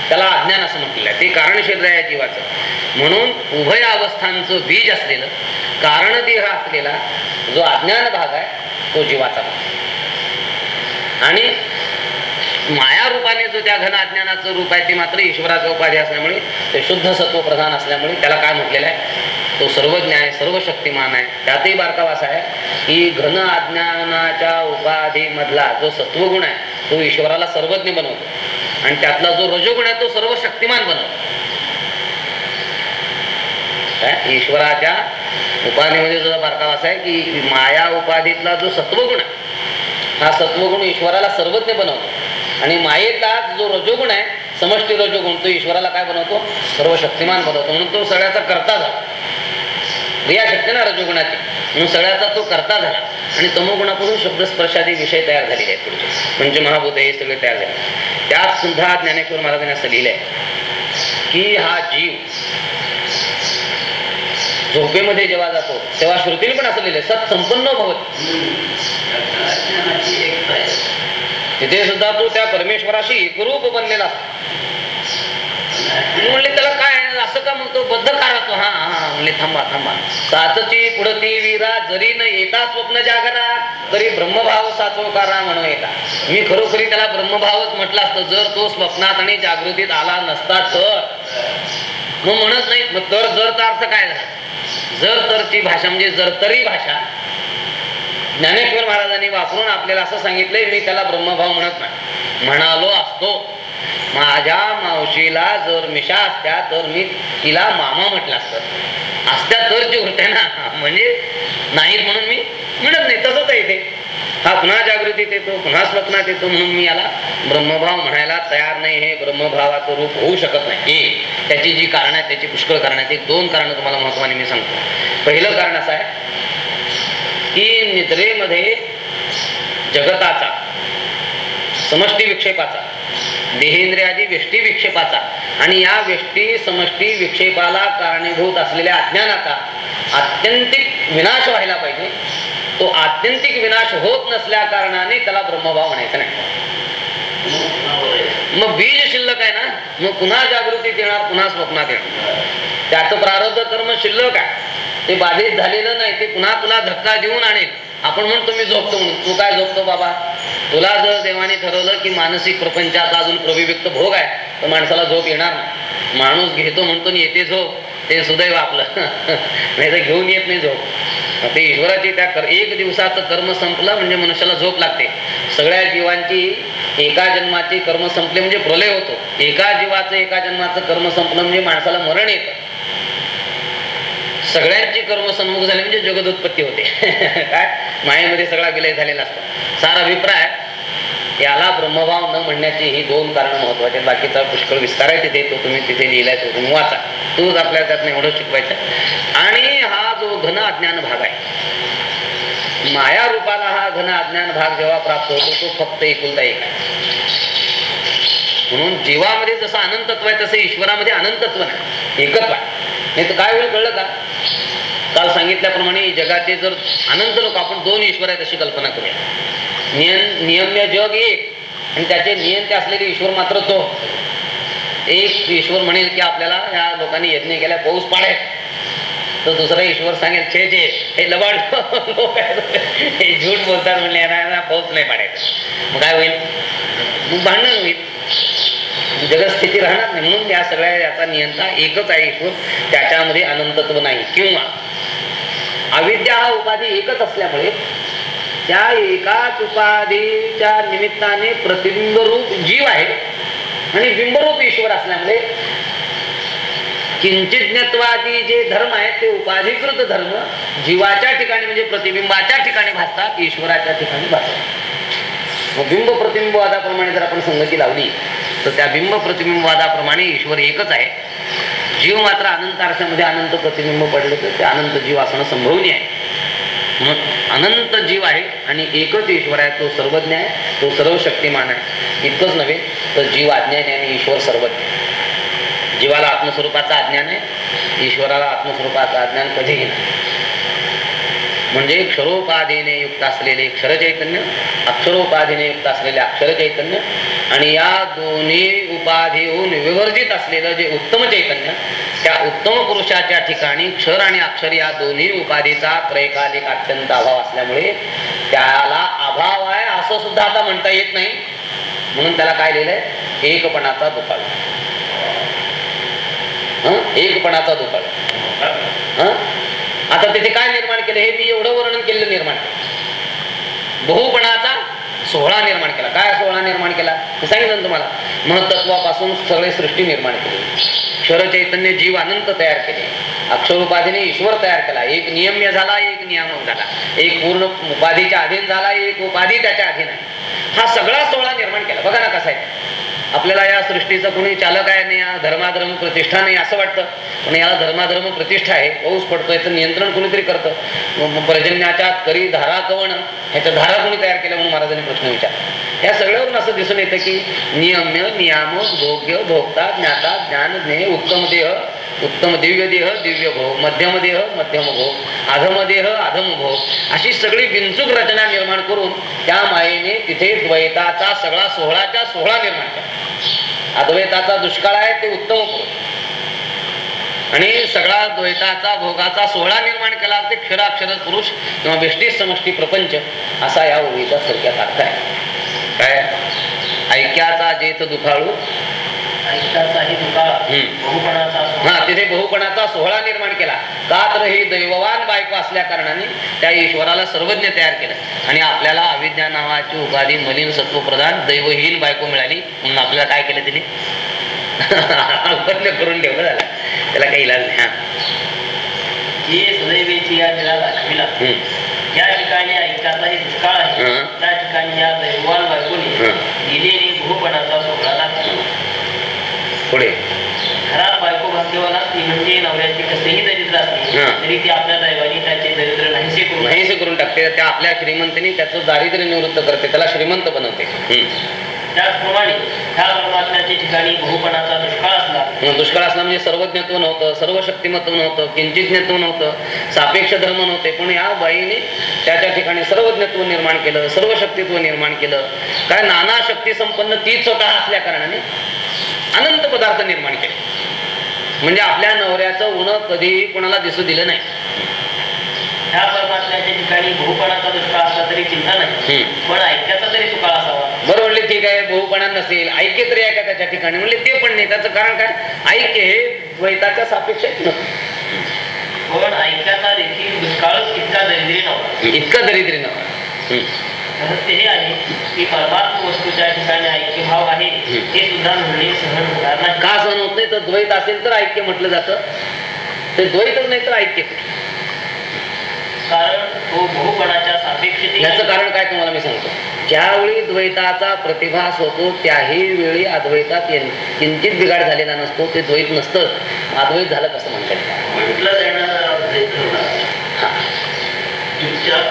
Speaker 2: त्याला अज्ञान असं म्हटलेलं आहे. ते कारण क्षेत्र आहे जीवाचं. म्हणून उभय अवस्थांचं बीज असलेलं कारण देह असलेला जो अज्ञान भाग आहे तो जीवाचा भाग. आणि माया रूपाने जो त्या घन अज्ञानाचं रूप आहे ते मात्र ईश्वराचं उपाधी असल्यामुळे ते शुद्ध सत्व प्रधान असल्यामुळे त्याला काय म्हटलेलं आहे? तो सर्वज्ञ आहे सर्व शक्तिमान आहे. त्यातही बारकावा असा आहे. की घन अज्ञानाच्या उपाधीमधला जो सत्वगुण आहे तो ईश्वराला सर्वज्ञ बनवतो. आणि त्यातला जो रजोगुण आहे तो सर्व शक्तिमान बनवतो. काय? ईश्वराच्या उपाधीमध्ये जो बारकावा असा आहे की माया उपाधीतला जो सत्वगुण आहे हा सत्वगुण ईश्वराला सर्वज्ञ बनवतो. आणि मायेचा जो रजोगुण आहे समष्टी रजोगुण तो ईश्वराला काय बनवतो? सर्व शक्तिमान बनवतो. म्हणून तो सगळ्याचा करता झाला. क्रियाशक्ती ना रजोगुणाची म्हणून सगळ्याचा तो करता झाला. आणि तमोगुणापासून शब्दस्पर्शादी विषय तयार झालेले आहेत पुढचे. म्हणजे महाभूत हे सगळे तयार झाले. त्यात सुद्धा ज्ञानेश्वर महाराजांनी असं लिहिलंय की हा जीव झोपेमध्ये जेव्हा जातो तेव्हा श्रुतीने पण असं लिहिलंय सत संपन्न भवत. तिथे सुद्धा तो त्या परमेश्वराशी एकरूप बनलेला. म्हणले त्याला काय असं का म्हणतो? बद्ध का राहतो? हा हा म्हणले थांबा थांबा. साचची पुढती वीरा जरी न येता स्वप्न जागरा तरी ब्रह्मभाव साचवकारा म्हणून येता. मी खरोखरी त्याला ब्रह्मभावच म्हटलं असतं. जर तो स्वप्नात आणि जागृतीत आला नसता तर. मग म्हणत नाही मग तर जरचा अर्थ काय झाला? जर तरची भाषा म्हणजे जर तरी भाषा ज्ञानेश्वर महाराजांनी वापरून आपल्याला असं सांगितलंय मी त्याला ब्रह्मभाव म्हणत नाही. म्हणालो असतो माझ्या मावशीला जर मिशा असत्या तर मी तिला मामा म्हटलं असतं. असत्या तर जी होते ना म्हणजे नाहीत म्हणून मी म्हणत नाही तसंच आहे ते. हा पुन्हा जागृतीत येतो पुन्हा स्वप्नात येतो म्हणून मी याला ब्रह्मभाव म्हणायला तयार नाही. हे ब्रह्मभावाचं रूप होऊ शकत नाही. हे त्याची जी कारण आहेत त्याची पुष्कळ कारण आहेत. एक दोन कारण तुम्हाला महत्वाने मी सांगतो. पहिलं कारण असं आहे ही निद्रेमध्ये जगताचा समष्टी विक्षेपाचा देहेंद्रियादी व्यष्टी विक्षेपाचा आणि या व्यष्टी समष्टी विक्षेपाला कारणीभूत असलेल्या अज्ञानाचा आत्यंतिक विनाश व्हायला पाहिजे. तो आत्यंतिक विनाश होत नसल्या कारणाने त्याला ब्रह्मभाव म्हणायचा नाही. मग बीज शिल्लक आहे ना? मग पुन्हा जागृतीत येणार पुन्हा स्वप्नात येणार. त्याचं प्रारब्ध कर्म शिल्लक आहे. ते बाधित झालेलं नाही ते पुन्हा तुला धक्का देऊन आणेल. आपण म्हणतो मी झोपतो म्हणून. तू काय झोपतो बाबा? तुला जर देवाने ठरवलं की मानसिक प्रपंचाचा अजून प्रविविक्त भोग आहे तर माणसाला झोप येणार नाही. माणूस घेतो म्हणतो येते झोप. ते सुदैव आपलं. नाही तर घेऊन येत नाही झोप. ते ईश्वराची त्या कर एक दिवसाचं कर्म संपलं म्हणजे मनुष्याला झोप लागते. सगळ्या जीवांची एका जन्माची कर्म संपले म्हणजे प्रलय होतो. एका जीवाचं एका जन्माचं कर्म संपलं म्हणजे माणसाला मरण येतं. सगळ्यांची कर्म सन्मुख झाले म्हणजे जगदोत्पत्ती होते. काय? मायेमध्ये सगळा विलय झालेला असतो. सारा अभिप्राय याला ब्रह्मभाव न म्हणण्याची ही दोन कारण महत्त्वाचे बाकीचा पुष्कळ विस्तार आहे तिथे तो तुम्ही तिथे लिहिलाय तो वाचा. तोच आपल्याला त्यातनं एवढं शिकवायचं आणि हा जो घन अज्ञान भाग आहे माया रूपाला हा घन अज्ञान भाग जेव्हा प्राप्त होतो तो फक्त एकुलता एक आहे. म्हणून जीवामध्ये जसं अनंतत्व आहे तसं ईश्वरामध्ये अनंतत्व नाही. एकत्व आहे. नाही तर काय होईल कळलं का? काल सांगितल्याप्रमाणे जगाचे जर अनंत लोक आपण दोन ईश्वर आहेत अशी कल्पना करूया. नियम नियम्य जग एक आणि त्याचे नियंते असलेले ईश्वर मात्र तो. एक ईश्वर म्हणेल की आपल्याला या लोकांनी यज्ञ केला पाऊस पाडाय तर दुसरा ईश्वर सांगेल छे छे हे लबाड. लोक हे झूट बोलतात म्हणले पाऊस नाही पाडायचा मग काय होईल? मग भांडण होईल. जगस्थिती राहणार नाही. म्हणून या सगळ्या याचा नियंत्रण एकच आहे ईश्वर. त्याच्यामध्ये अनंतत्व नाही. किंवा अविद्या हा उपाधी एकच असल्यामुळे त्या एकाच उपाधीच्या निमित्ताने प्रतिबिंबरूप जीव आहे आणि बिंबरूप ईश्वर असल्यामुळे किंचितत्वादी जे धर्म आहेत ते उपाधिकृत धर्म जीवाच्या ठिकाणी म्हणजे प्रतिबिंबाच्या ठिकाणी भासतात ईश्वराच्या ठिकाणी भासतात. मग बिंब प्रतिबिंबवादाप्रमाणे जर आपण संगती लावली तर त्या बिंब प्रतिबिंबवादाप्रमाणे ईश्वर एकच आहे. जीव मात्र अनंत आरशामध्ये अनंत प्रतिबिंब पडले तर ते अनंत जीव असणं संभवनीय आहे. मग अनंत जीव आहे आणि एकच ईश्वर आहे तो सर्वज्ञ आहे तो सर्व शक्तिमान आहे. इतकंच नव्हे तर जीव अज्ञान आहे आणि ईश्वर सर्वज्ञ जीवाला आत्मस्वरूपाचं अज्ञान आहे ईश्वराला आत्मस्वरूपाचं अज्ञान कधीही नाही. म्हणजे क्षरोपाधीने युक्त असलेले क्षर चैतन्य अक्षरोपाधीने युक्त असलेले अक्षर चैतन्य आणि या दोन्ही उपाधीहून विवर्जित असलेलं जे उत्तम चैतन्य त्या उत्तम पुरुषाच्या ठिकाणी क्षर आणि अक्षर या दोन्ही उपाधीचा त्रैकालिक अत्यंत अभाव असल्यामुळे त्याला अभाव आहे असं सुद्धा आता म्हणता येत नाही. म्हणून त्याला काय लिहिलंय? एकपणाचा दुकाळ हा? एकपणाचा दुकाळ हा? आता तिथे काय निर्माण केलं? हे मी एवढं वर्णन केलेलं निर्माण बहुपणाचा सोहळा निर्माण केला. काय सोहळा निर्माण केला? हे सांगितलं तुम्हाला. महत्त्वापासून सगळे सृष्टी निर्माण केली. क्षर चैतन्य जीव अनंत तयार केले. अक्षर उपाधीने ईश्वर तयार केला. एक नियम्य झाला एक नियामक झाला. एक पूर्ण उपाधीच्या अधीन झाला एक उपाधी त्याच्या अधीन आहे. हा सगळा सोहळा निर्माण केला. बघा ना कसा आहे. आपल्याला या सृष्टीचं कुणी चालक आहे नाही या धर्माधर्म प्रतिष्ठा नाही असं वाटतं. पण याला धर्माधर्म प्रतिष्ठा आहे पाऊस पडतो तर नियंत्रण कोणीतरी करतं. मग पर्जन्याच्या करी धारा कवण ह्याच्या धारा कोणी तयार केल्या म्हणून महाराजांनी प्रश्न विचार या सगळ्यावरून असं दिसून येतं की नियम्य नियामक भोग्य भोगता ज्ञाता ज्ञान ज्ञेय उत्तम देह उत्तम दिव्य देह दिव्य भोग मध्यम देह मध्यम भोग अधम देह अधम भोग अशी सगळी बिनचूक रचना निर्माण करून त्या मायेने तिथे द्वैताचा सगळा सोहळाच्या सोहळा निर्माण केला. अद्वैताचा दुष्काळ आहे ते उत्तम पुरुष आणि सगळा द्वैताचा भोगाचा सोहळा निर्माण केला ते क्षराक्षर पुरुष किंवा बेष्टी समष्टी प्रपंच असा या ओळीचा थोडक्यात अर्थ आहे. काय? ऐक्याचा जेथ दुखाळू हा तिथे बहुपणाचा सोहळा निर्माण केला. का तर ही दैववान बायको असल्या कारणाने त्या ईश्वराला सर्वज्ञ तयार केलं. आणि आपल्याला अविद्या नावाची उपाधी मलिन सत्व प्रधान दैवहीन बायको मिळाली. म्हणून आपल्याला काय केलं तिने? करून ठेवलं झालं त्याला काही इलाज नाही हा.
Speaker 1: ज्या ठिकाणी ऐकाचा हे दुष्काळ आहे. त्या ठिकाणी या दैवान बायकोने. दिलेली भूपणाचा सोहळा दाखवला
Speaker 2: पुढे
Speaker 1: बायको भाग्यवान म्हणजे नवऱ्याचे कसेही दरिद्र असले
Speaker 2: हं.
Speaker 1: तरी ती आपल्या दैवाने त्याचे दरिद्र नाहीसे करू नये.
Speaker 2: नाहीसे करून टाकते त्या आपल्या श्रीमंतीने त्याचं दारिद्र्य निवृत्त करते त्याला श्रीमंत बनवते हम्म.
Speaker 1: त्याचप्रमाणे ह्या परमात्म्याच्या ठिकाणी बहुपणाचा दुष्काळ असला
Speaker 2: मग दुष्काळ असला म्हणजे सर्वज्ञत्व नव्हतं सर्व शक्तिमत्व नव्हतं किंचितज्ञत्व नव्हतं सापेक्ष धर्म नव्हते पण या बाईने त्याच्या ठिकाणी सर्वज्ञत्व निर्माण केलं सर्व शक्तित्व निर्माण केलं काय नाना शक्ती संपन्न ती स्वतः असल्या कारणाने अनंत पदार्थ निर्माण केले. म्हणजे आपल्या नवऱ्याचं उणं कधीही कोणाला दिसू दिलं नाही.
Speaker 1: ह्या परमात्म्याच्या ठिकाणी बहुपणाचा दुष्काळ असला तरी चिंता नाही.
Speaker 2: हम्म.
Speaker 1: पण ऐक्याचा तरी सुकाळ असावा.
Speaker 2: बरं म्हणले ठीक आहे बहुपणा नसेल ऐक्य तरी आहे का त्याच्या ठिकाणी. म्हणले ते पण नाही. त्याचं कारण काय? ऐक्य हे द्वैताच्या सापेक्ष
Speaker 1: पण ऐक्याचा देखील दुष्काळच इतका दरिद्री नव्हता
Speaker 2: इतकं दरिद्री नव्हतं
Speaker 1: रहस्य हे आहे की परमात्म वस्तूच्या ठिकाणी ऐक्य भाव आहे हे सुद्धा म्हणणे सहन होणार नाही.
Speaker 2: का सहन होत नाही? तर द्वैत असेल तर ऐक्य म्हटलं जातं. ते द्वैतच नाही तर ऐक्य
Speaker 1: कारण तो बहुपणाच्या सापेक्षते
Speaker 2: याचं कारण काय तुम्हाला मी सांगतो? ज्यावेळी द्वैताचा प्रतिभास होतो त्याही वेळी अद्वैतात किंचित बिघाड झालेला नसतो. ते द्वैत नसतं. अद्वैत झालं कसं म्हणता येईल?
Speaker 3: म्हटलं जाणार
Speaker 2: हा.
Speaker 3: चुपचाप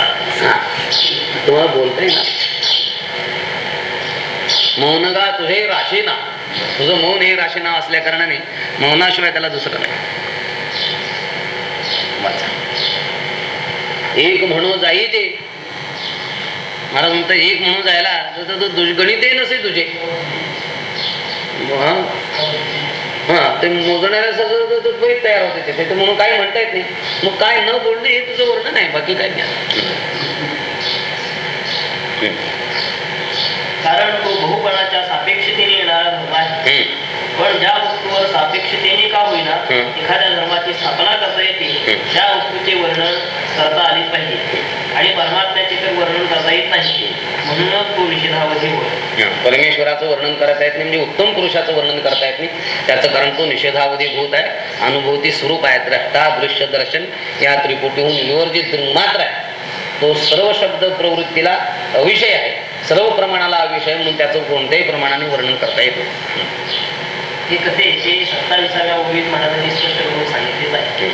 Speaker 2: हा. तुम्हाला बोलताय ना. मौनगा तुझे राशीना तुझं मौन हे राशीना असल्या कारणाने मौनाशिवाय त्याला दुसरं नाही. एक म्हणू जाई ते मला म्हणत एक म्हणून जायला तर तो दुष- गणित नसे तुझे. हा हा ते मोजणाऱ्या सगळं तयार होते तिथे. म्हणून काय म्हणता येत नाही. मग काय न बोलणे हे तुझं वर्णन आहे बाकी काय नाही
Speaker 1: कारण तो बहुपणाच्या सापेक्षतेने येणारा धर्म आहे. पण ज्या वस्तूवर सापेक्षतेने का होईना. एखाद्या धर्माची स्थापना करता येते. त्या वस्तूचे वर्णन करता आलेच पाहिजे. आणि परमात्म्याचे तर वर्णन करता येत नाही. म्हणूनच तो निषेधावधी होय.
Speaker 2: परमेश्वराचं वर्णन करता येत नाही म्हणजे उत्तम पुरुषाचं वर्णन करता येत नाही. त्याचं कारण तो निषेधावधी भूत आहे. अनुभूती स्वरूप आहे द्रष्टा दृश्य दर्शन या त्रिपुटीहून निवर्जित मात्र आहे तो सर्व शब्द प्रवृत्तीला अविषय आहे. सर्व प्रमाणाला अविषय म्हणून त्याचं कोणत्याही प्रमाणाने वर्णन करता येत नाही.
Speaker 1: हे कसे ते सत्ताविसाव्या ओळीत महाराजांनी स्पष्ट करून सांगितलेच आहे.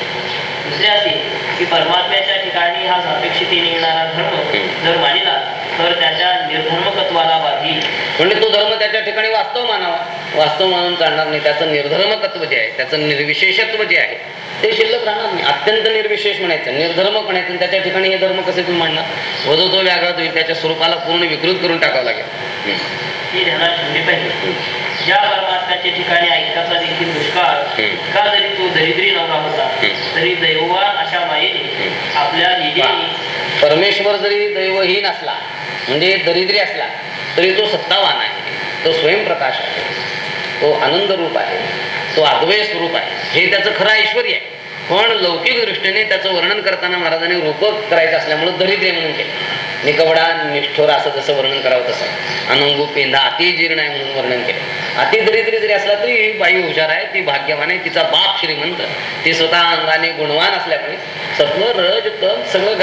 Speaker 1: दुसरे असे की परमात्म्याच्या ठिकाणी हा सापेक्षतेने येणारा धर्म जर मानिला तर त्याच्या निर्धर्मकत्वाला बाधी
Speaker 2: म्हणजे तो धर्म त्याच्या ठिकाणी वास्तव मानावा. वास्तव मानून चालणार नाही. त्याचं निर्धर्मकत्व जे आहे त्याचं निर्विशेषत्व जे आहे ते शिल्लक राहणार नाही. अत्यंत निर्विशेष म्हणायचं. निर्धर्मक म्हणायचं. त्याच्या ठिकाणी हे धर्म कसे तुम्ही मांडणार? वधो तो व्याघात होईल. त्याच्या स्वरूपाला पूर्ण विकृत करून टाकावं लागेल. हम्म.
Speaker 1: हे ध्यानात ठेवले पाहिजे. ज्या परमात्म्याच्या ठिकाणी ऐकाचा देखील दुष्काळ
Speaker 2: हम्म.
Speaker 1: का जरी तो दरिद्री नवरा होता
Speaker 2: हम्म.
Speaker 1: तरी दैववान अशा मायेने आपल्या निधीने
Speaker 2: परमेश्वर जरी दैवहीन असला म्हणजे दरिद्री असला तरी तो सत्तावान आहे. तो स्वयंप्रकाश आहे. तो आनंद रूप आहे. तो अद्वय स्वरूप आहे. हे त्याचं खरं ऐश्वर्य आहे. पण लौकिक दृष्टीने त्याचं वर्णन करताना महाराजांनी रूपक करायचं असल्यामुळे दरिद्र म्हणून केलं. निकवडा निष्ठोर असं जसं वर्णन करावं तसं. अनंगू पेंधा अति जीर्ण आहे म्हणून वर्णन केलं. अति दरिद्री जरी असला तरी ही बाई हुशार आहे ती भाग्यवान आहे तिचा बाप श्रीमंत ती स्वतः अंगाने गुणवान असल्यामुळे सत्व रज तम सगळं